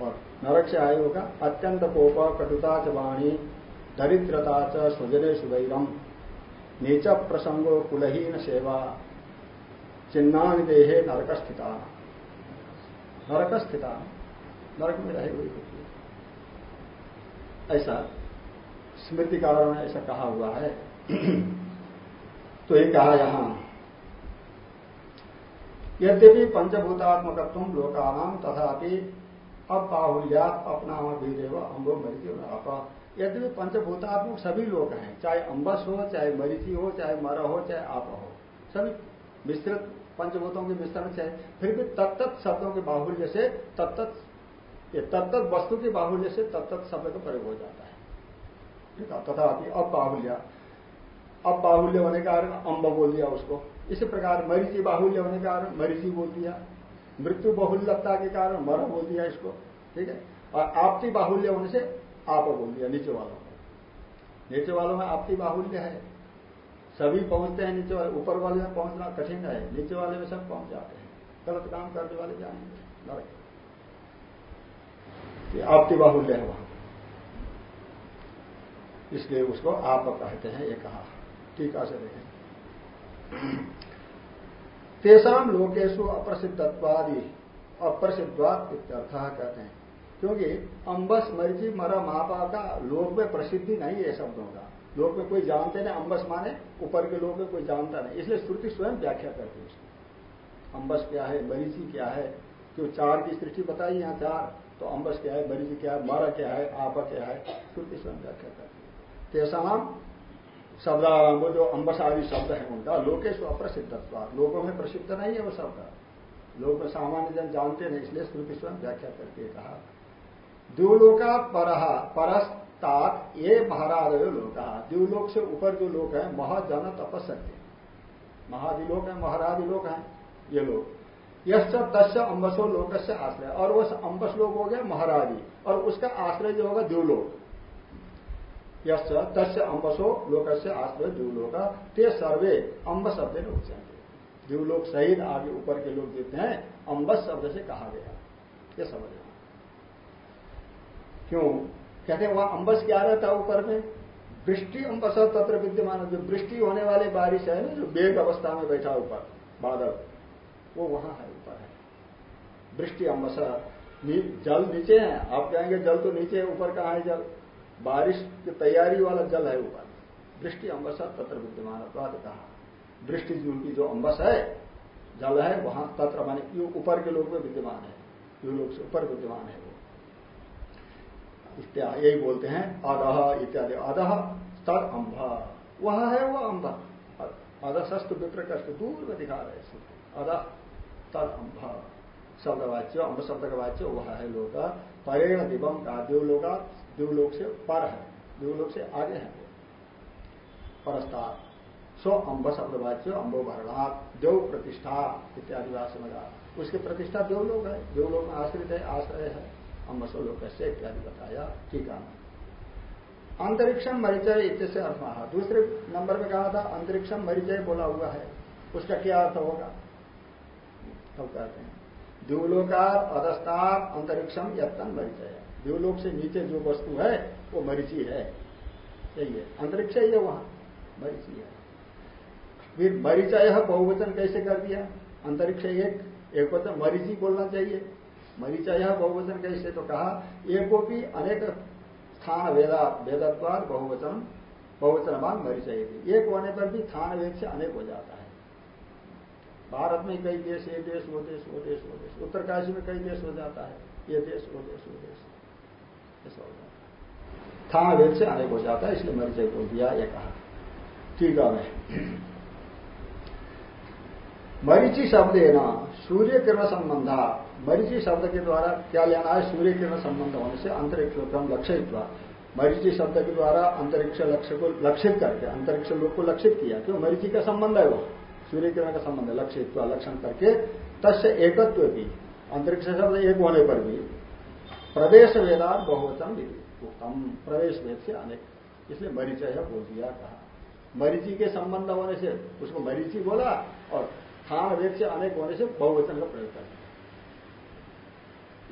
और नरक से आयु का अत्यंत कोप, कटुता च वाणी दरिद्रता च स्वजने सुदैरम नीच प्रसंगो कुलहीन सेवा, चिन्नान देहे नरक स्थिता नरक स्थिता नरक में रहे हुए ऐसा स्मृति कारण में ऐसा कहा हुआ है। तो ये कहा यहाँ। यद्यपि पंचभूतात्मक लोकानाम तथापि अब बाहुल्यात अपना वीरेव अम्बो मरीची आप यद्यपि पंचभूतात्मक सभी लोग हैं, चाहे अम्बस हो, चाहे मरीची हो, चाहे मर हो, चाहे आप हो, सभी मिश्रित पंचभूतों के मिश्रण चाहे फिर भी तत्त शब्दों के बाहुल्य से तत्त ये तत्त वस्तु के बाहुल्य से तत्त शब्द का प्रयोग हो जाता है। तथा अब बाहुल्य अब बाहुल्य होने के कारण अम्ब बोल दिया उसको। इसी प्रकार मरीची बाहुल्य होने के कारण मरीची बोल दिया। मृत्यु बहुल्यता के कारण मर बोल दिया इसको, ठीक है? और आपती बाहुल्य होने से आप बोल दिया, नीचे वालों को। नीचे वालों में आपती बाहुल्य है। सभी पहुँचते हैं नीचे वाले, ऊपर वाले में पहुँचना कठिन है। नीचे वाले में सब पहुँच जाते हैं। गलत काम करने वाले जाएँगे। नरक आपती बाहुल्य है वहाँ। इसलिए उसको आप कहते हैं, ये कहा। टीका से देखें। तेसाम लोकेशु अप्रसिद्धत्वादि अप्रसिद्धवाद इत्यर्थ कहते हैं। क्योंकि अम्बस मर्ज़ी मरा मापा का लोक में प्रसिद्धि नहीं है शब्दों का। लोक में कोई जानते नहीं अम्बस माने ऊपर के लोग में कोई जानता नहीं। इसलिए श्रुति स्वयं व्याख्या करती है अम्बस क्या है, मरीची क्या है? जो चार की सृष्टि बताई यहाँ चार। तो अम्बस क्या है, मरीची क्या है, मारा क्या है, आपा क्या है? श्रुति स्वयं व्याख्या करती है। तेसाम शब्दारंभ जो अम्बस आदि शब्द है उनका, लोकेश अप्रसिद्धत्व लोगों में प्रसिद्ध नहीं है वो शब्द। लोग में सामान्य जन जानते नहीं, इसलिए श्रुति स्वयं व्याख्या करके कहा, द्यूलोका पर, परस्तात ये महाराज लोका। द्यूलोक से ऊपर जो लोग हैं महाजन तपस्या महादिलोक है महारादि लोग हैं, ये लोग। यश तस् अम्बसो लोक से आश्रय। और वह अम्बस लोग हो गया महाराजी। और उसका आश्रय जो होगा द्यूलोक। यश तस्य अम्बसो लोक से आश्रय द्यूलोक ते सर्वे अम्ब शब्द में उच्चते द्यूलोक सहित आगे ऊपर के लोग जितने हैं, अम्बस शब्द से कहा गया। ये समझना क्यों? कहते हैं, वहाँ अम्बस क्या रहता है ऊपर में? वृष्टि अम्बस तत्र विद्यमान जो वृष्टि होने वाली बारिश है ना, जो बेग अवस्था में बैठा ऊपर, बादल, वो वहाँ है, ऊपर है। वृष्टि अम्बस जल नीचे है। आप कहेंगे, जल तो नीचे है, ऊपर कहा है जल? बारिश की तैयारी वाला जल है ऊपर वृष्टि अम्बस तत्र विद्यमान कहा। वृष्टि की जो अम्बस है, जल है, वहाँ तत्र माने ऊपर के लोग में विद्यमान है। यू लोग से ऊपर विद्यमान है वो। यही बोलते हैं अदह इत्यादि। अदह तद अम्भ वह है वो अम्ब। अदशस्तु विप्र कष्ट दूर में दिखा रहे अदह तद अम्भ शब्दवाच्य अम्ब शब्द का वाच्य वह है लोग। परेण दिवम का देवलोका देवलोक से पर है, देवलोक से आगे है। परस्तार सो अम्ब शब्दवाच्य अम्बो भरणात् देव प्रतिष्ठा इत्यादि बात समझा उसकी प्रतिष्ठा देवलोक है देवलोक में आश्रित है, आश्रय है। अम्ब स्वलोक से इत्यादि बताया, ठीक है। अंतरिक्षम मरिचय इत्य अर्थ दूसरे नंबर में कहा था अंतरिक्षम मरिचय बोला हुआ है। उसका क्या अर्थ होगा? तब कहते हैं। द्यूलोकार अधस्तार, अंतरिक्षम, यत्तन यत्न मरिचय द्यूलोक से नीचे जो वस्तु है, वो मरीची है यही है। अंतरिक्ष ही है वहाँ। मरीची है फिर मरीचय बहुवचन कैसे कर दिया? अंतरिक्ष एक। एक वचन मरीची बोलना चाहिए। मरीचय बहुवचन कैसे? तो कहा, एको भी अनेक स्थान वेदा, वेदत्वाद बहुवचन बहुवचनमान मरीचय एक होने पर भी स्थान वेद से अनेक हो जाता है। भारत में कई देश, ये देश, वो देश वो देश वो देश। उत्तरकाशी में कई देश हो जाता है। ये देश, वो देश वो देश। ऐसा हो जाता है। वेद से अनेक हो जाता है, इसलिए मरिचय बोल दिया, ये कहा। ठीक है मरीची शब्द है ना सूर्य किरण संबंधा। मरीची शब्द के द्वारा क्या लेना है? सूर्य किरण संबंध होने से अंतरिक्ष लक्षित हुआ। मरीची शब्द के द्वारा अंतरिक्ष लक्ष्य को लक्षित करके, अंतरिक्ष लोग को लक्षित किया। क्यों? मरीची का संबंध है वो। सूर्य किरण का संबंध लक्षित्व लक्षण करके तस्य एकत्व भी अंतरिक्ष शब्द एक होने पर भी प्रदेश वेदार बहुवचन उत्तम प्रवेश वेद से अनेक। इसलिए मरीचय बोल दिया, कहा। मरीची के संबंध होने से, उसको मरीची बोला, और थान वेद से अनेक होने से बहुवचन का प्रयोग कर दिया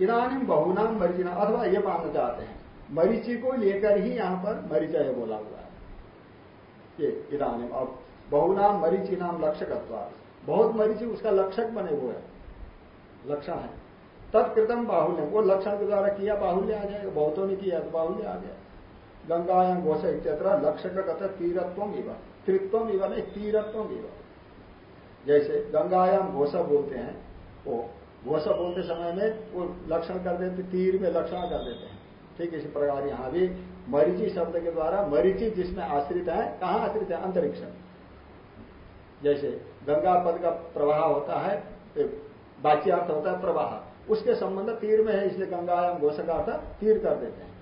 इधानी बहुनाम मरीचिना, अथवा ये मानना चाहते हैं, मरीची को लेकर ही यहाँ पर मरीचय बोला हुआ है। ये इधानी अब बहुनाम मरीची नाम लक्षकत्वा। बहुत मरीची उसका लक्षक बने हुए हैं। लक्षण है। तत्कृतम बाहुल्य। वो लक्षण के द्वारा किया बाहुल्य आ जाएगा। बहुतों ने किया तो बाहुल्य आ गया। गंगायाम घोष इत्यत्र लक्षक कहते तीरत्व इव। त्रित्व इव नहीं, तीरत्व इव। जैसे गंगायाम घोष बोलते हैं, वो घोष बोलते समय में वो लक्षण कर देते, तीर में लक्षण कर देते हैं। ठीक इसी प्रकार यहाँ भी मरीची शब्द के द्वारा मरीची जिसमें आश्रित है, कहाँ आश्रित है? अंतरिक्ष जैसे गंगा पद का प्रवाह होता है बाच्यार्थ होता है प्रवाह। उसके संबंध तीर में है, इसलिए गंगायाम घोष का अर्थ तीर कर देते हैं,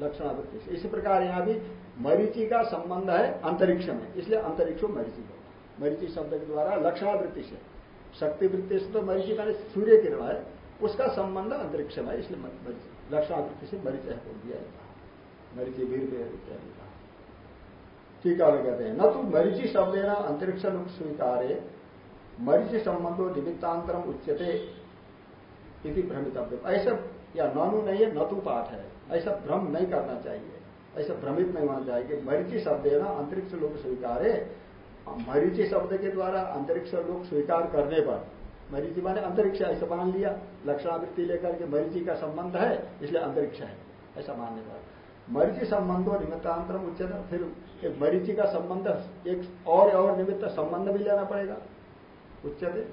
लक्षणावृत्ति से। इसी प्रकार यहाँ भी मरीची का संबंध है अंतरिक्ष में, इसलिए अंतरिक्ष मरीची होगा मरीची शब्द के द्वारा लक्षणावृत्ति से। शक्ति वृत्ति से तो मरीची का सूर्य किरण है, उसका संबंध अंतरिक्ष में इसलिए लक्षणावृत्ति से मरीचय बोल दिया मरीची वीर इत्यादि। में कहते हैं। न तो मरीची शब्द है ना अंतरिक्ष लुक स्वीकारे मरीची संबंधो निमित्तांतरम उच्चते भ्रमित ऐसा, या ननु नहीं है, न तो पाठ है। ऐसा भ्रम नहीं करना चाहिए। ऐसा भ्रमित नहीं होना चाहिए मरीची शब्द है ना अंतरिक्ष लोग स्वीकारे मरीची शब्द के द्वारा अंतरिक्ष लोग स्वीकार करने पर। मरीची माने अंतरिक्ष ऐसा मान लिया, लक्षणावृत्ति लेकर के मरीची का संबंध है, इसलिए अंतरिक्ष है। ऐसा मानने पर मरीची संबंधो निमित्तांतरम उच्चत फिर एक मरीची का संबंध, एक और और निमित्त संबंध भी लेना पड़ेगा। उच्चते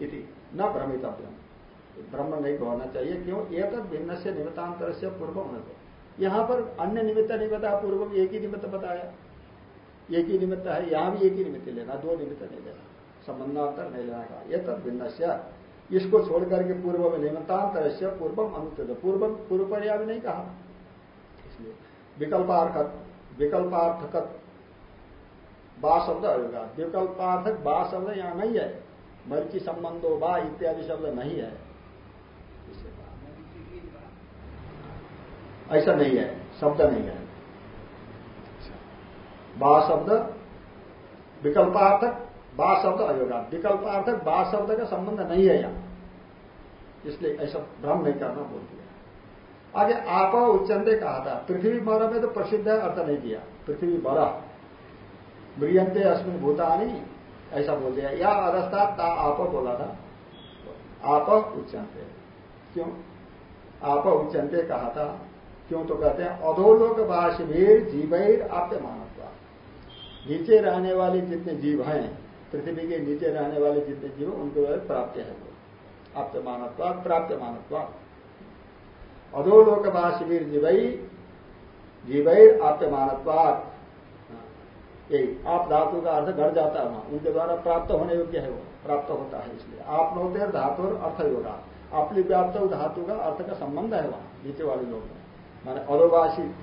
इति, न भ्रमितव्यम ब्रह्म। नहीं होना चाहिए, क्यों? एक भिन्न से निमित्तांतर से पूर्व को यहाँ पर अन्य निमित्त नहीं बताया पूर्व एक ही निमित्त बताया। एक ही निमित्त है, यहाँ भी एक ही निमित्त लेना, दो निमित्त नहीं लेना। संबंधांतर नहीं लेना यह तद भिन्न से इसको छोड़ करके पूर्व में निमित्तांतर से पूर्वम अनुचित पूर्व पूर्व पर्याय नहीं कहा। विकल्पार्थक विकल्पार्थक बा शब्द आएगा विकल्पार्थक बा शब्द यहाँ नहीं है। मर्ची संबंधो बा इत्यादि शब्द नहीं है। ऐसा नहीं है। शब्द नहीं है। बा शब्द विकल्पार्थक, बा शब्द अयोगा विकल्पार्थक, बा शब्द का संबंध नहीं है यहाँ। इसलिए ऐसा भ्रम नहीं करना बोल दिया आगे आप उच्चंते कहा था। पृथ्वी मर में तो प्रसिद्ध है, अर्थ नहीं दिया पृथ्वी मर मृियंते अश्विन भूतानी, ऐसा बोल दिया। या अवस्था ता आप बोला था। आप उच्चंते क्यों? आप उच्चंते कहा था। क्यों? तो कहते हैं, अधोलोक वासिवीर जीवैर आप्य मानवता नीचे रहने वाले जितने जीव हैं, पृथ्वी के नीचे रहने वाले जितने जीव उनके प्राप्त है वो। आप्य मानवत्वा प्राप्त मानवत्वा अधोलोकवासिवीर जीवई जीवैर आप्यमानत्वात यही आप धातु का अर्थ घट जाता है वहाँ। उनके द्वारा प्राप्त होने योग्य है वो, प्राप्त होता है इसलिए। आप नौतेर धातु और अर्थ योगा। अपनी व्याप्त धातु का अर्थ का संबंध है वहाँ, नीचे वाले लोग में माने अधोवासी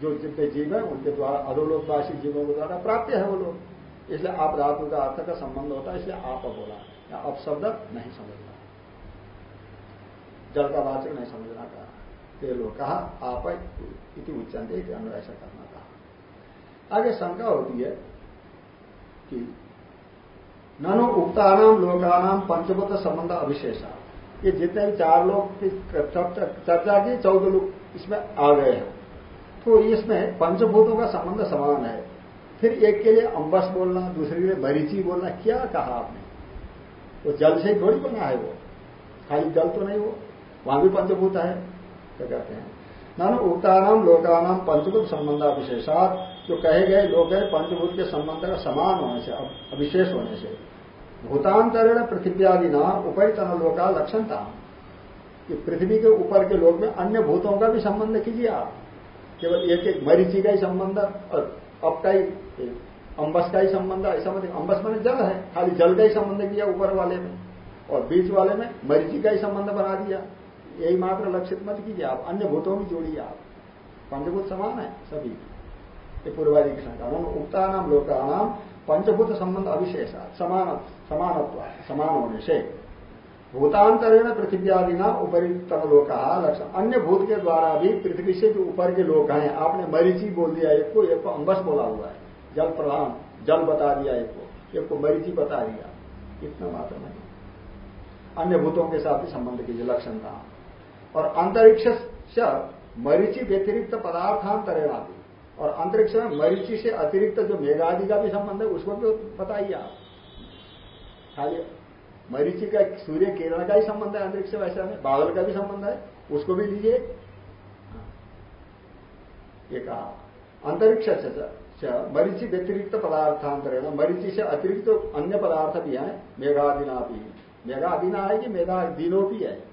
जो जितने जीव है, उनके द्वारा अधोलोकवासी जीवों के द्वारा प्राप्त है वो लोग। इसलिए आप धातु का अर्थ का संबंध होता है, इसलिए आप बोला। या अब शब्द नहीं समझना। जल का वाचक नहीं समझना कहा। ते लोग कहा आप इति उच्चनते ऐसा करना कहा आगे शंका होती है कि ननो उक्तानाम लोकानाम पंचभूत संबंध अविशेषा। ये जितने भी चार लोग की चर्चा की, चौदह लोग इसमें आ गए हैं। तो इसमें पंचभूतों का संबंध समान है। फिर एक के लिए अंबस बोलना, दूसरे के लिए मरीची बोलना, क्या कहा आपने? वो जल से थोड़ी बना है वो। खाली जल तो नहीं वो। वहाँ भी पंचभूत है। क्या कहते हैं। नाना उक्तानाम लोकानाम पंचभूत संबंध विशेषात जो कहे गए लोग है, पंचभूत के संबंध का समान होने से अविशेष होने से। भूतांतरण पृथ्वी न उपरितन लोका लक्षणता कि पृथ्वी के ऊपर के लोग में अन्य भूतों का भी संबंध कीजिए आप। केवल एक एक मरीची का ही संबंध और अब का ही अम्बस का ही संबंध, ऐसा मतलब अम्बस मैंने जल है, खाली जल का ही संबंध किया ऊपर वाले में और बीच वाले में मरीची का ही संबंध बना दिया। यही मात्र लक्षित मत कीजिए आप। अन्य भूतों में जोड़िए आप। पंचभूत समान है सभी। ये पूर्वादि की। शंका उक्ता नाम पंचभूत संबंध अविशेष। समान, समानत्व, समान होने से। भूतांतरेण पृथ्वी आदि ना उपरितम लोका लक्षण। अन्य भूत के द्वारा भी पृथ्वी से जो ऊपर के लोग हैं, आपने मरीची बोल दिया एक को एक को अम्बस बोला हुआ है। जल प्रधान, जल बता दिया एक को एक को मरीची बता दिया। इतना मात्र नहीं। अन्य भूतों के साथ ही संबंध कीजिए, लक्षण का और अंतरिक्ष मरीची व्यतिरिक्त पदार्थांतरेण आदि और अंतरिक्ष में मरीची से अतिरिक्त जो मेघादि का भी संबंध है, उसको भी बताइए आप। खाली मरीची का सूर्य किरण का ही संबंध है अंतरिक्ष वैसा में, बादल का भी संबंध है, उसको भी लीजिए। ये कहा। अंतरिक्ष मरीची व्यतिरिक्त पदार्थांतरण, मरीची से अतिरिक्त अन्य पदार्थ भी है, मेघादिना भी। मेघादिना है कि मेघा दिनों भी है।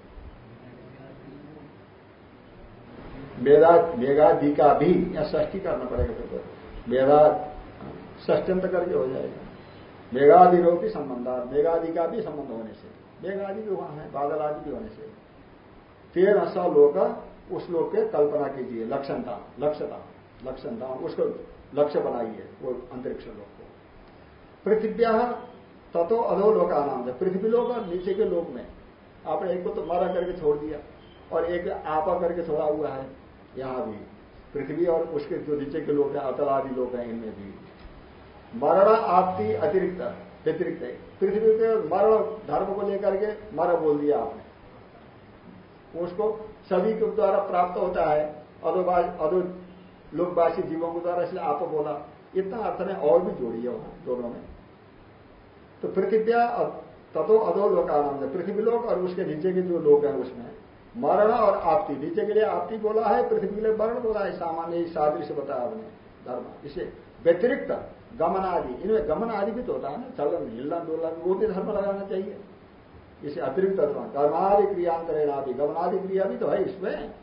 मेधा मेघादि का भी। या ष्ठी करना पड़ेगा फिर तो। ष्टंत करके हो जाएगा। मेघादिरोपी संबंध मेघादि का भी संबंध होने से। मेघादि भी वहाँ है बादल आदि भी होने से। तेरह सौ लोग उस लोग के कल्पना कीजिए लक्षणता लक्ष्यता लक्षणता उसको लक्ष्य बनाइए वो अंतरिक्ष लोग को। पृथ्व्या ततो अधो लोग नाम है पृथ्वी लोग और नीचे के लोग में। आपने एक को तो मारा करके छोड़ दिया और एक आपा करके छोड़ा हुआ है। यहाँ भी। पृथ्वी और उसके जो नीचे के लोग हैं अतल आदि लोग हैं, इनमें भी। मरण आपकी अतिरिक्त, व्यतिरिक्त है। पृथ्वी के मरण धर्म को लेकर के मर बोल दिया आपने। उसको सभी के द्वारा प्राप्त होता है। अधो लोकवासी जीवों के द्वारा इसलिए आप बोला। इतना अर्थ ने और भी जोड़ी है वहाँ, दोनों में। तो पृथ्व्या तथो अधो लोकानंद पृथ्वी लोक और उसके नीचे के जो लोग हैं, उसमें। मरण और आपती। नीचे के लिए आपती बोला है, पृथ्वी के लिए मरण बोला है, सामान्य सादृश्य बताया आपने, धर्म। इसे व्यतिरिक्त गमन आदि, इनमें गमन आदि भी तो होता है ना, चलन हिलना डोलना वो भी धर्म लगाना चाहिए। इसे अतिरिक्त धर्म कर्मादि क्रियांतरण आदि, गमनादि क्रिया भी तो है इसमें।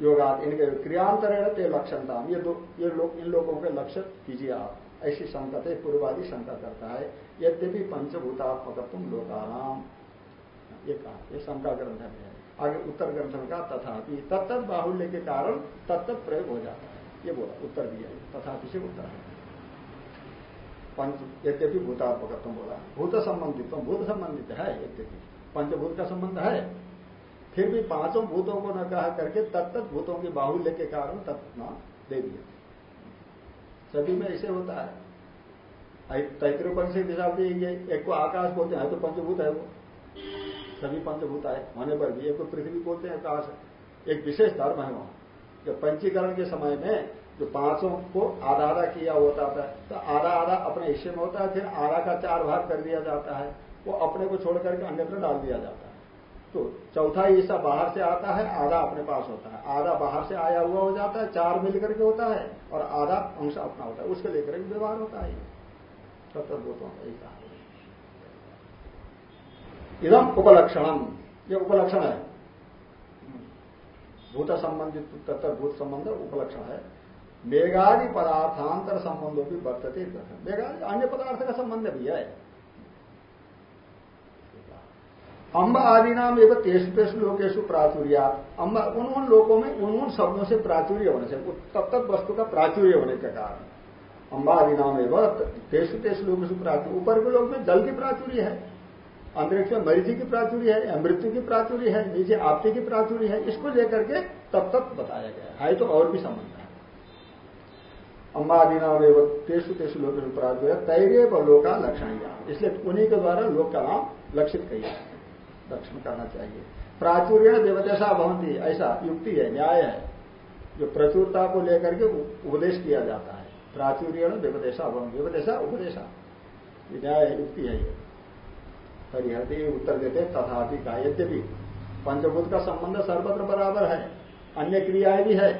योगा इनके क्रियांतरण ते लक्षणता ये दो, ये लोग, इन लोगों के लक्ष्य कीजिए आप। ऐसी संकते, पूर्वादि शंका करता है, यद्यपि पंचभूतात्मक तुम लोकानाम ये कहा, ये शंका ग्रंथ है। आगे उत्तर ग्रंथ का तथापि तत्त बाहुल्य के कारण तत्त प्रयोग हो जाता है। ये बोला, उत्तर दिया तथापि से उत्तर है। पंच, यद्यपि भूतात्मक बोला भूत संबंधित भूत संबंधित है यद्यपि। पंचभूत का संबंध है। फिर भी पाँचों भूतों को न कहा करके तत्त भूतों के बाहुल्य के कारण तत्ना दे दिया। सभी में ऐसे होता है। तैतृपन से हिसाब से एक को आकाश बोलते हैं तो पंचभूत है वो। सभी पंचभूत है होने पर भी एक को पृथ्वी बोलते हैं, आकाश एक विशेष धर्म है वहाँ जब पंचीकरण के समय में जो पाँचों को आधा आधा किया होता था तो आधा आधा अपने हिस्से में होता है, फिर आधा का चार भाग कर दिया जाता है, वो अपने को छोड़ करके अन्यत्र डाल दिया जाता है। तो चौथा हिस्सा बाहर से आता है आधा अपने पास होता है। आधा बाहर से आया हुआ हो जाता है, चार मिलकर के होता है, और आधा अंश अपना होता है, उसके लेकर व्यवहार होता है तत्वभूतों का ऐसा इदम उपलक्षणम। ये उपलक्षण है। भूत संबंधित तत्व भूत संबंध उपलक्षण है। मेघादि पदार्थांतर संबंधों भी वर्तते मेघादि, अन्य पदार्थ का संबंध भी है। अम्ब आदि नाम एवं तेसु लोकेशु प्राचुर्या। अम्ब, उन उन लोगों में, उन उन शब्दों से प्राचुर्य होने से तब तक वस्तु का प्राचुर्य होने के कारण। अम्बा नाम एवं तेसु तेसु लोकेशु प्राचुर्य। ऊपर के लोग में जल की प्राचुर्य है। अंतरिक्ष में मरीजी की प्राचुरी है मृत्यु की प्राचुरी है, नीचे आपती की प्राचुरी है, इसको लेकर के तब तक बताया गया है। तो और भी संबंध है। अम्बादि नाम एवं तेसु तेसु लोग प्राचुर्य तैरे व लोका लक्षण इसलिए उन्हीं के द्वारा लोक का नाम लक्षित किया लक्षण करना चाहिए। प्राचुर्य देवतेशा भवंती, ऐसा युक्ति है, न्याय है, जो प्रचुरता को लेकर के उपदेश किया जाता है। प्राचुर्य देवदेशा भवन देवदेशा उपदेशा। न्याय युक्ति है ये। परिहरते उत्तर देते, तथापि का यद्यपि पंचभूत का संबंध सर्वत्र बराबर है, अन्य क्रियाएँ भी है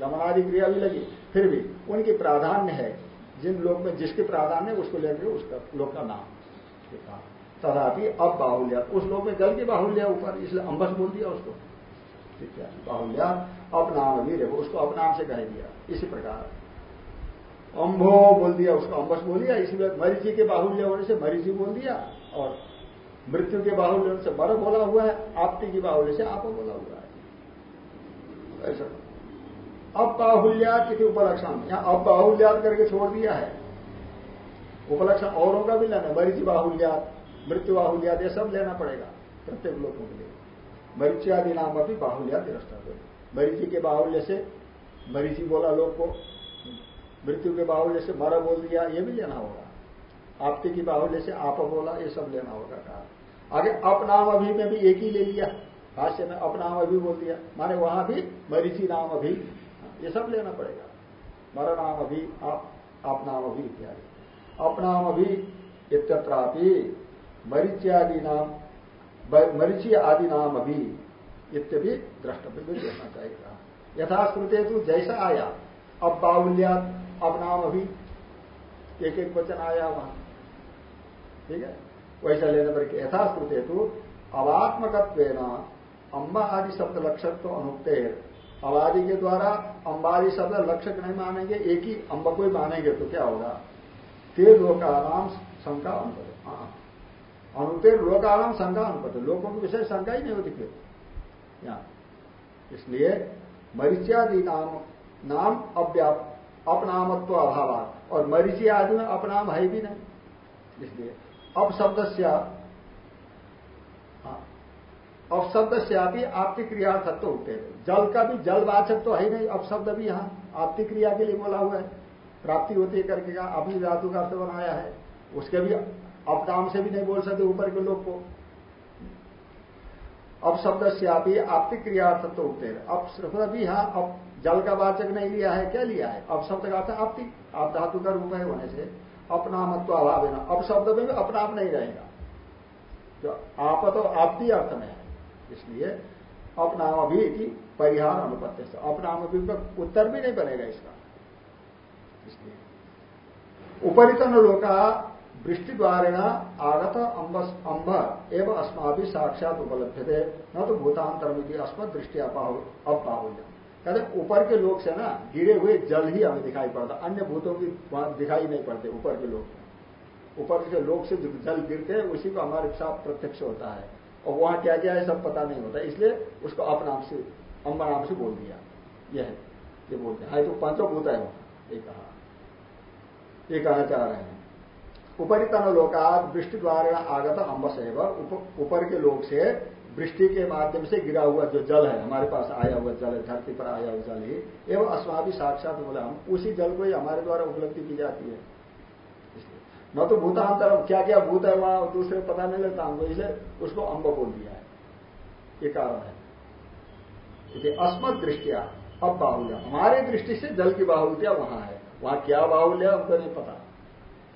दमनादि क्रिया भी लगी। फिर भी उनकी प्राधान्य है, जिन लोग में जिसकी प्राधान्य उसको लेकर उसका लोग का नाम तथापि अब बाहुल्य उस लोग में जल की बाहुल्य ऊपर इसलिए अंबस बोल दिया उसको। बाहुल्य अब नाम भी देखो, उसको अपनाम से कह दिया, इसी प्रकार। अंबो बोल दिया, उसको अंबस बोल दिया, इसलिए मरीजी के बाहुल्य होने से मरीजी बोल दिया, और मृत्यु के बाहुल्य से बर बोला हुआ है आपती की बाहुल्य से आप बोला हुआ है। ऐसा। अब बाहुल्यात किसी उपलक्षण। यहाँ अब बाहुल्यात करके छोड़ दिया है। उपलक्षण औरों का भी लेना मरीची बाहुल्यात मृत्यु बाहुल्यात ये सब लेना पड़ेगा प्रत्येक लोगों के लिए। मरीच्यादि नाम अभी बाहुल्यात दृष्टा मरीची के बाहुल्य से मरीची बोला लोग को, मृत्यु के बाहुल्य से मर बोल दिया, ये भी लेना होगा। आपती की बाहुल्य से आप बोला, ये सब लेना होगा। कहा आगे अपनाम अभी में भी एक ही ले लिया। भाष्य में अपनाम अभी बोल दिया। माने वहाँ भी मरीची नाम अभी, ये सब लेना पड़ेगा। मर नाम अभी, आप आप नाम अभी इत्यादि। अपनाम अभी इत्यत्रापि मरीच्यादि नाम मरीची आदि नाम अभी इत्यभि द्रष्टव्य भी देखना चाहिए। यथाश्रुते तो जैसा आया, अब बाहुल्या अब नाम अभी एक एक वचन आया वहाँ। ठीक है? वैसा लेने पर यथाश्रुते तो अवात्मकत्व अम्बा आदि शब्द लक्षण तो अनुक्ते अवादि के द्वारा अंबादी शब्द लक्षक नहीं मानेंगे, एक ही अम्ब को ही मानेंगे तो क्या होगा? ते लोकाराम शंका अनुपत हाँ। अनुतेर लोकाराम शंका अनुपद। लोगों के विषय शंका ही नहीं होती फिर। यहाँ। इसलिए मरीचियादि नाम नाम अव्याप, अपनामत्व अभाव और मरीची आदि में अपनाम है भी नहीं। इसलिए अब शब्द से अब शब्द से आप ही। आपकी क्रियार्थत्व होते हैं जल का भी जलवाचक तो है नहीं अब शब्द भी यहाँ आपकी क्रिया के लिए बोला हुआ है। प्राप्ति होती है करके का अपनी धातु का अर्थ बनाया है। उसके भी अपनाम से भी नहीं बोल सकते ऊपर के लोग को। अब शब्द से आप ही। आपकी क्रियार्थत्व होते हैं अब शब्द भी यहाँ अब जल का वाचक नहीं लिया है, क्या लिया है? अब शब्द का अर्थ आपती, आप धातु का रूप है होने से। अपनामत्व अभाव है अब शब्द में भी अपनाम नहीं रहेगा जो आप तो आपती अर्थ में है। इसलिए अपनाम अभी परिहार अनुपत्य से। अपनाम का उत्तर भी नहीं बनेगा इसका। इसलिए उपरितन लोका वृष्टि द्वारा आगत अंब एवं अस्मा भी साक्षात उपलब्ध थे न तो भूतांतर में अस्मत दृष्टि अपाहुल्य कहते ऊपर के लोग से ना गिरे हुए जल ही हमें दिखाई पड़ता, अन्य भूतों की दिखाई नहीं पड़ते ऊपर के लोग। ऊपर के लोग से जल गिरते हैं, उसी को हमारे साथ प्रत्यक्ष होता है। और वहाँ क्या क्या है, सब पता नहीं होता, इसलिए उसको अपनाम से अम्बा नाम से बोल दिया। यह है, ये बोलते हैं। तो पंचभूत है वहाँ, ये कहा। ये कहना चाह रहे हैं। उपरितन लोकात, वृष्टि द्वारा आगत अम्बस एवं ऊपर के लोग से वृष्टि के माध्यम से गिरा हुआ जो जल है, हमारे पास आया हुआ जल है, धरती पर आया हुआ जल ही एवं अस्वाभि साक्षात बोला, हम उसी जल को ही हमारे द्वारा उपलब्धि की जाती है। न तो भूतांतर क्या क्या भूत है वहाँ, दूसरे पता नहीं लगता हमको, इसलिए उसको अंब बोल दिया है। ये कारण है। अस्मत दृष्टिया, अब बाहुल्य। हमारे दृष्टि से जल की बाहुल्यता वहाँ है। वहाँ क्या बाहुल्य हमको नहीं पता।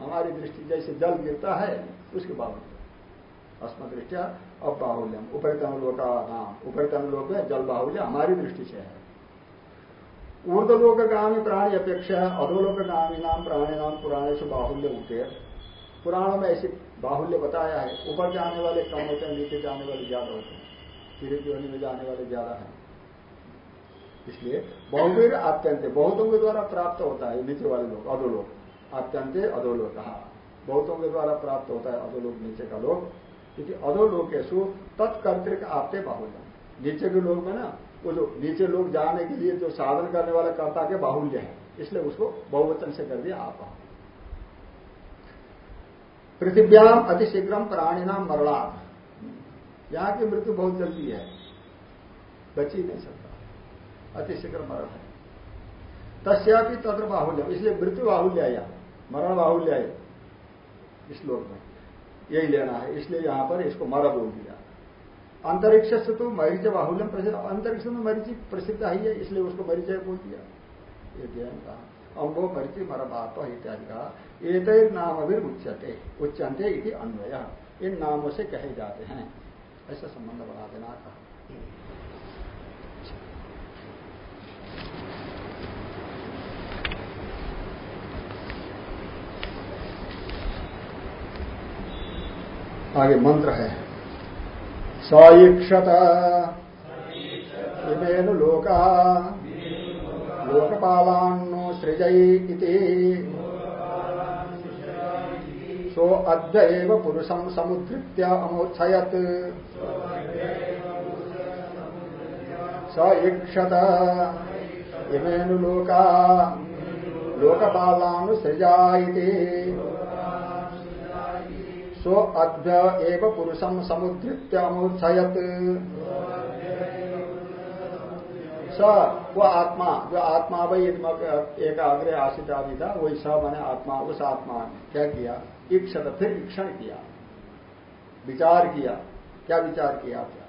हमारी दृष्टि जैसे जल गिरता है, उसकी बाहुल्य। अस्मत दृष्टिया अब बाहुल्यम उपरितन लोक नाम उपरितन लोक में जल बाहुल्य हमारी दृष्टि से है। ऊर्धलोक गामी प्राणी अपेक्षा अधोलोक गामी नाम प्राणी नाम पुराणे से बाहुल्य उठे। पुराणों में ऐसे बाहुल्य बताया है, ऊपर जाने वाले कम होते हैं, नीचे जाने वाले ज़्यादा होते हैं। धीरे जीवनी में जाने वाले ज़्यादा है। इसलिए बहुवीर आत्यंत, बहुतों के द्वारा प्राप्त होता है, नीचे वाले लोग, अधोलोक। आत्यंत, अधोलोक कहा बहुतों के द्वारा प्राप्त होता है, अधोलोक, नीचे का लोग क्योंकि अधोलोकेशु तत्कर्तृक आपते बाहुल्य नीचे के लोग में ना, वो जो नीचे लोग जाने के लिए जो साधन करने वाला कर्ता के बाहुल्य है, इसलिए उसको बहुवचन से कर दिया आप पृथिव्याम अतिशीघ्रम प्राणी नाम मरणार्थ यहाँ की मृत्यु बहुत जल्दी है। बची नहीं सकता। अतिशीघ्र मरण है। तस्यापि तत्र बाहुल्य इसलिए मृत्यु बाहुल्य मरण बाहुल्य इस लोक में। यही लेना है। इसलिए यहाँ पर इसको मर बोल दिया। अंतरिक्ष से तो मरीच बाहुल्यम प्रसिद्ध अंतरिक्ष में मरीचि प्रसिद्ध ही इसलिए उसको मरीचय बोल दिया। ये ज्ञान कहा अम्बो मरीचि मरबाप इत्यादि कहा। एक नाम अभी उच्चते उच्चंते अन्वय। इन नामों से कहे जाते हैं। ऐसा संबंध बना देना कहा आगे मंत्र है। सईक्षत। इमेनु लोका। लोकपालान्नो सृजई सो अद्य पुरुषम समुद्रित्य अमोत्थयत। स ईक्षत इमेनु लोका। लोकपालानुसृजा सो अभ्य एव पुरुषम समुद्रित्यमूर्छयत स वो आत्मा, जो आत्मा वही एक अग्रे आशित आदि था वही स मैंने आत्मा, उस आत्मा ने। क्या किया? ईक्षत फिर ईक्षण किया। विचार किया। क्या विचार किया? क्या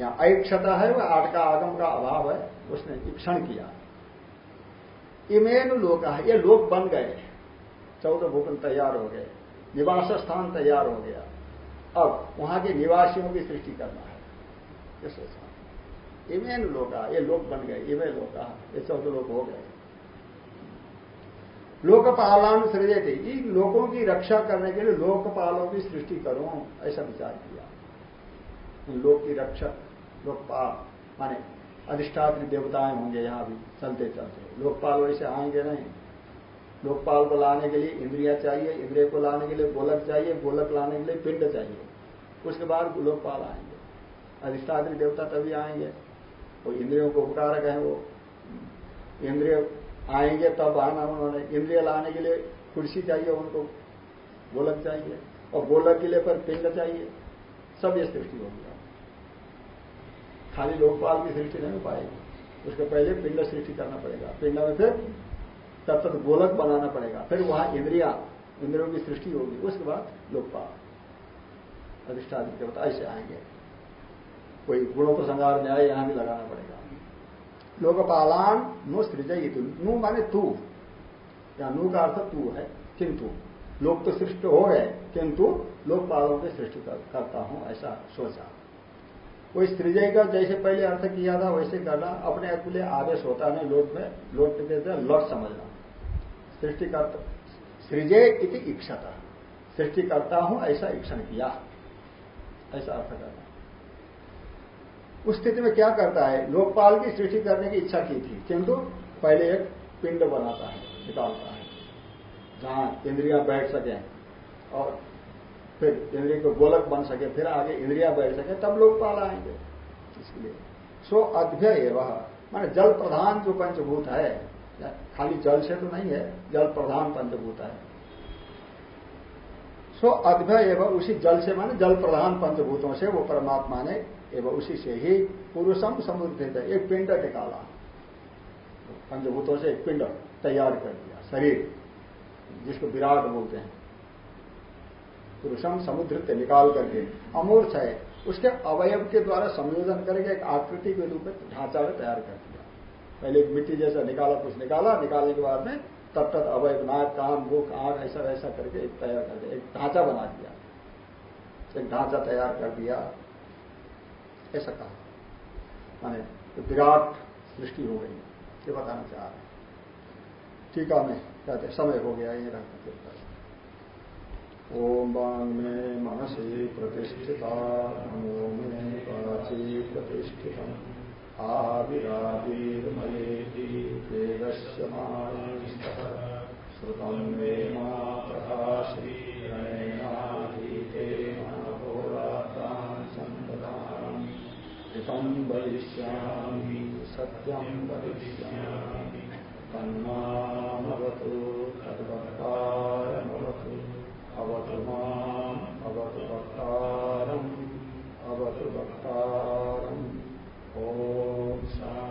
यहाँ ऐक्षता है वह आठ का आगम का अभाव है, उसने ईक्षण किया। इमेन लोक है ये लोक बन गए। चौदह भूखंड तैयार हो गए। निवास स्थान तैयार हो गया। अब वहाँ के निवासियों की सृष्टि करना है। ये सोचा इमेन लोका ये लोग बन गए इमे लोका ये चौदह लोग हो गए। लोकपालान सृजय थे। इन लोगों की रक्षा करने के लिए लोकपालों की सृष्टि करूँ, ऐसा विचार किया। उन लोक की रक्षक लोकपाल, माने अधिष्ठात्री देवताएँ होंगे यहाँ भी चलते चलते लोकपाल वैसे आएँगे नहीं। लोकपाल को लाने के लिए इंद्रिया चाहिए, इंद्रिय को लाने के लिए गोलक चाहिए, गोलक लाने के लिए पिंड चाहिए। उसके बाद लोकपाल आएँगे। अधिष्ठात्री देवता तभी आएँगे। वो इंद्रियों को उपकारक है वो। इंद्रिय आएँगे तब आना उन्होंने। इंद्रिय लाने के लिए कुर्सी चाहिए उनको। गोलक चाहिए। और गोलक के लिए पर पिंड चाहिए। सब ये सृष्टि होगी खाली लोकपाल की सृष्टि नहीं हो पाएगी। उसके पहले पिंड सृष्टि करना पड़ेगा। पिंड में फिर तब तक गोलक बनाना पड़ेगा। फिर वहाँ इंद्रिया, इंद्रियों की सृष्टि होगी। उसके बाद लोकपाल। अधिष्ठान देवता ऐसे आएँगे। कोई गुणों को संगार न्याय यहाँ भी लगाना पड़ेगा। लोकपालान नु सृजय नु माने तू। या नू का अर्थ तू है, किंतु। लोग तो सृष्ट हो गए, किंतु लोकपालों की सृष्टि करता हूँ, ऐसा सोचा। कोई सृजय का जैसे पहले अर्थ किया था, वैसे करना। अपने आप के लिए आदेश होता नहीं, लोक में, लोक कहते हैं लट समझना। सृष्टि करता सृजय इति इक्षता। सृष्टि करता हूँ, ऐसा इक्षण किया। ऐसा अर्थ करना उस स्थिति में क्या करता है? लोकपाल की सृष्टि करने की इच्छा की थी, किंतु पहले एक पिंड बनाता है, निकालता है, जहाँ इंद्रिया बैठ सके और फिर इंद्रिय को गोलक बन सके, फिर आगे इंद्रिया बैठ सके, तब लोकपाल आएँगे। इसलिए सो अध्य एवं, माने जल प्रधान जो पंचभूत है खाली जल से तो नहीं है, जल प्रधान पंचभूत है। सो अद्भय एवं उसी जल से माने जल प्रधान पंचभूतों से वो परमात्मा ने एवं उसी से ही पुरुषम समुद्रित है। एक पिंड निकाला पंचभूतों से एक पिंड तैयार कर दिया, शरीर, जिसको विराट बोलते हैं। पुरुषम समुद्रित निकाल करके अमूर्थ है। उसके अवयव के द्वारा संयोजन करके एक आकृति के रूप में ढांचा तैयार कर दिया। पहले मिट्टी जैसा निकाला, कुछ निकाला, निकालने के बाद में तब तक अवैध नाक काम मुख आग ऐसा वैसा करके एक तैयार कर दिया, एक ढांचा बना दिया। एक ढांचा तैयार कर दिया। ऐसा कहा। माने विराट सृष्टि हो गई, ये बताना चाह रहे ठीक है मैं कहते समय हो गया, ये रहता ओम बांग में मनसी प्रतिष्ठिता, नमो में प्रतिष्ठिता आविरावीर्मयेति वेदस्य माणिष्ठः श्रुतं मे मा प्रकाशीरणेनाधीतेनाहोरात्रान् सन्तताम् ऋतं वदिष्यामि सत्यं वदिष्यामि तन्मामवतु तद्वक्तारमवतु अवतु माम् अवतु अवतु वक्तारम् ॐ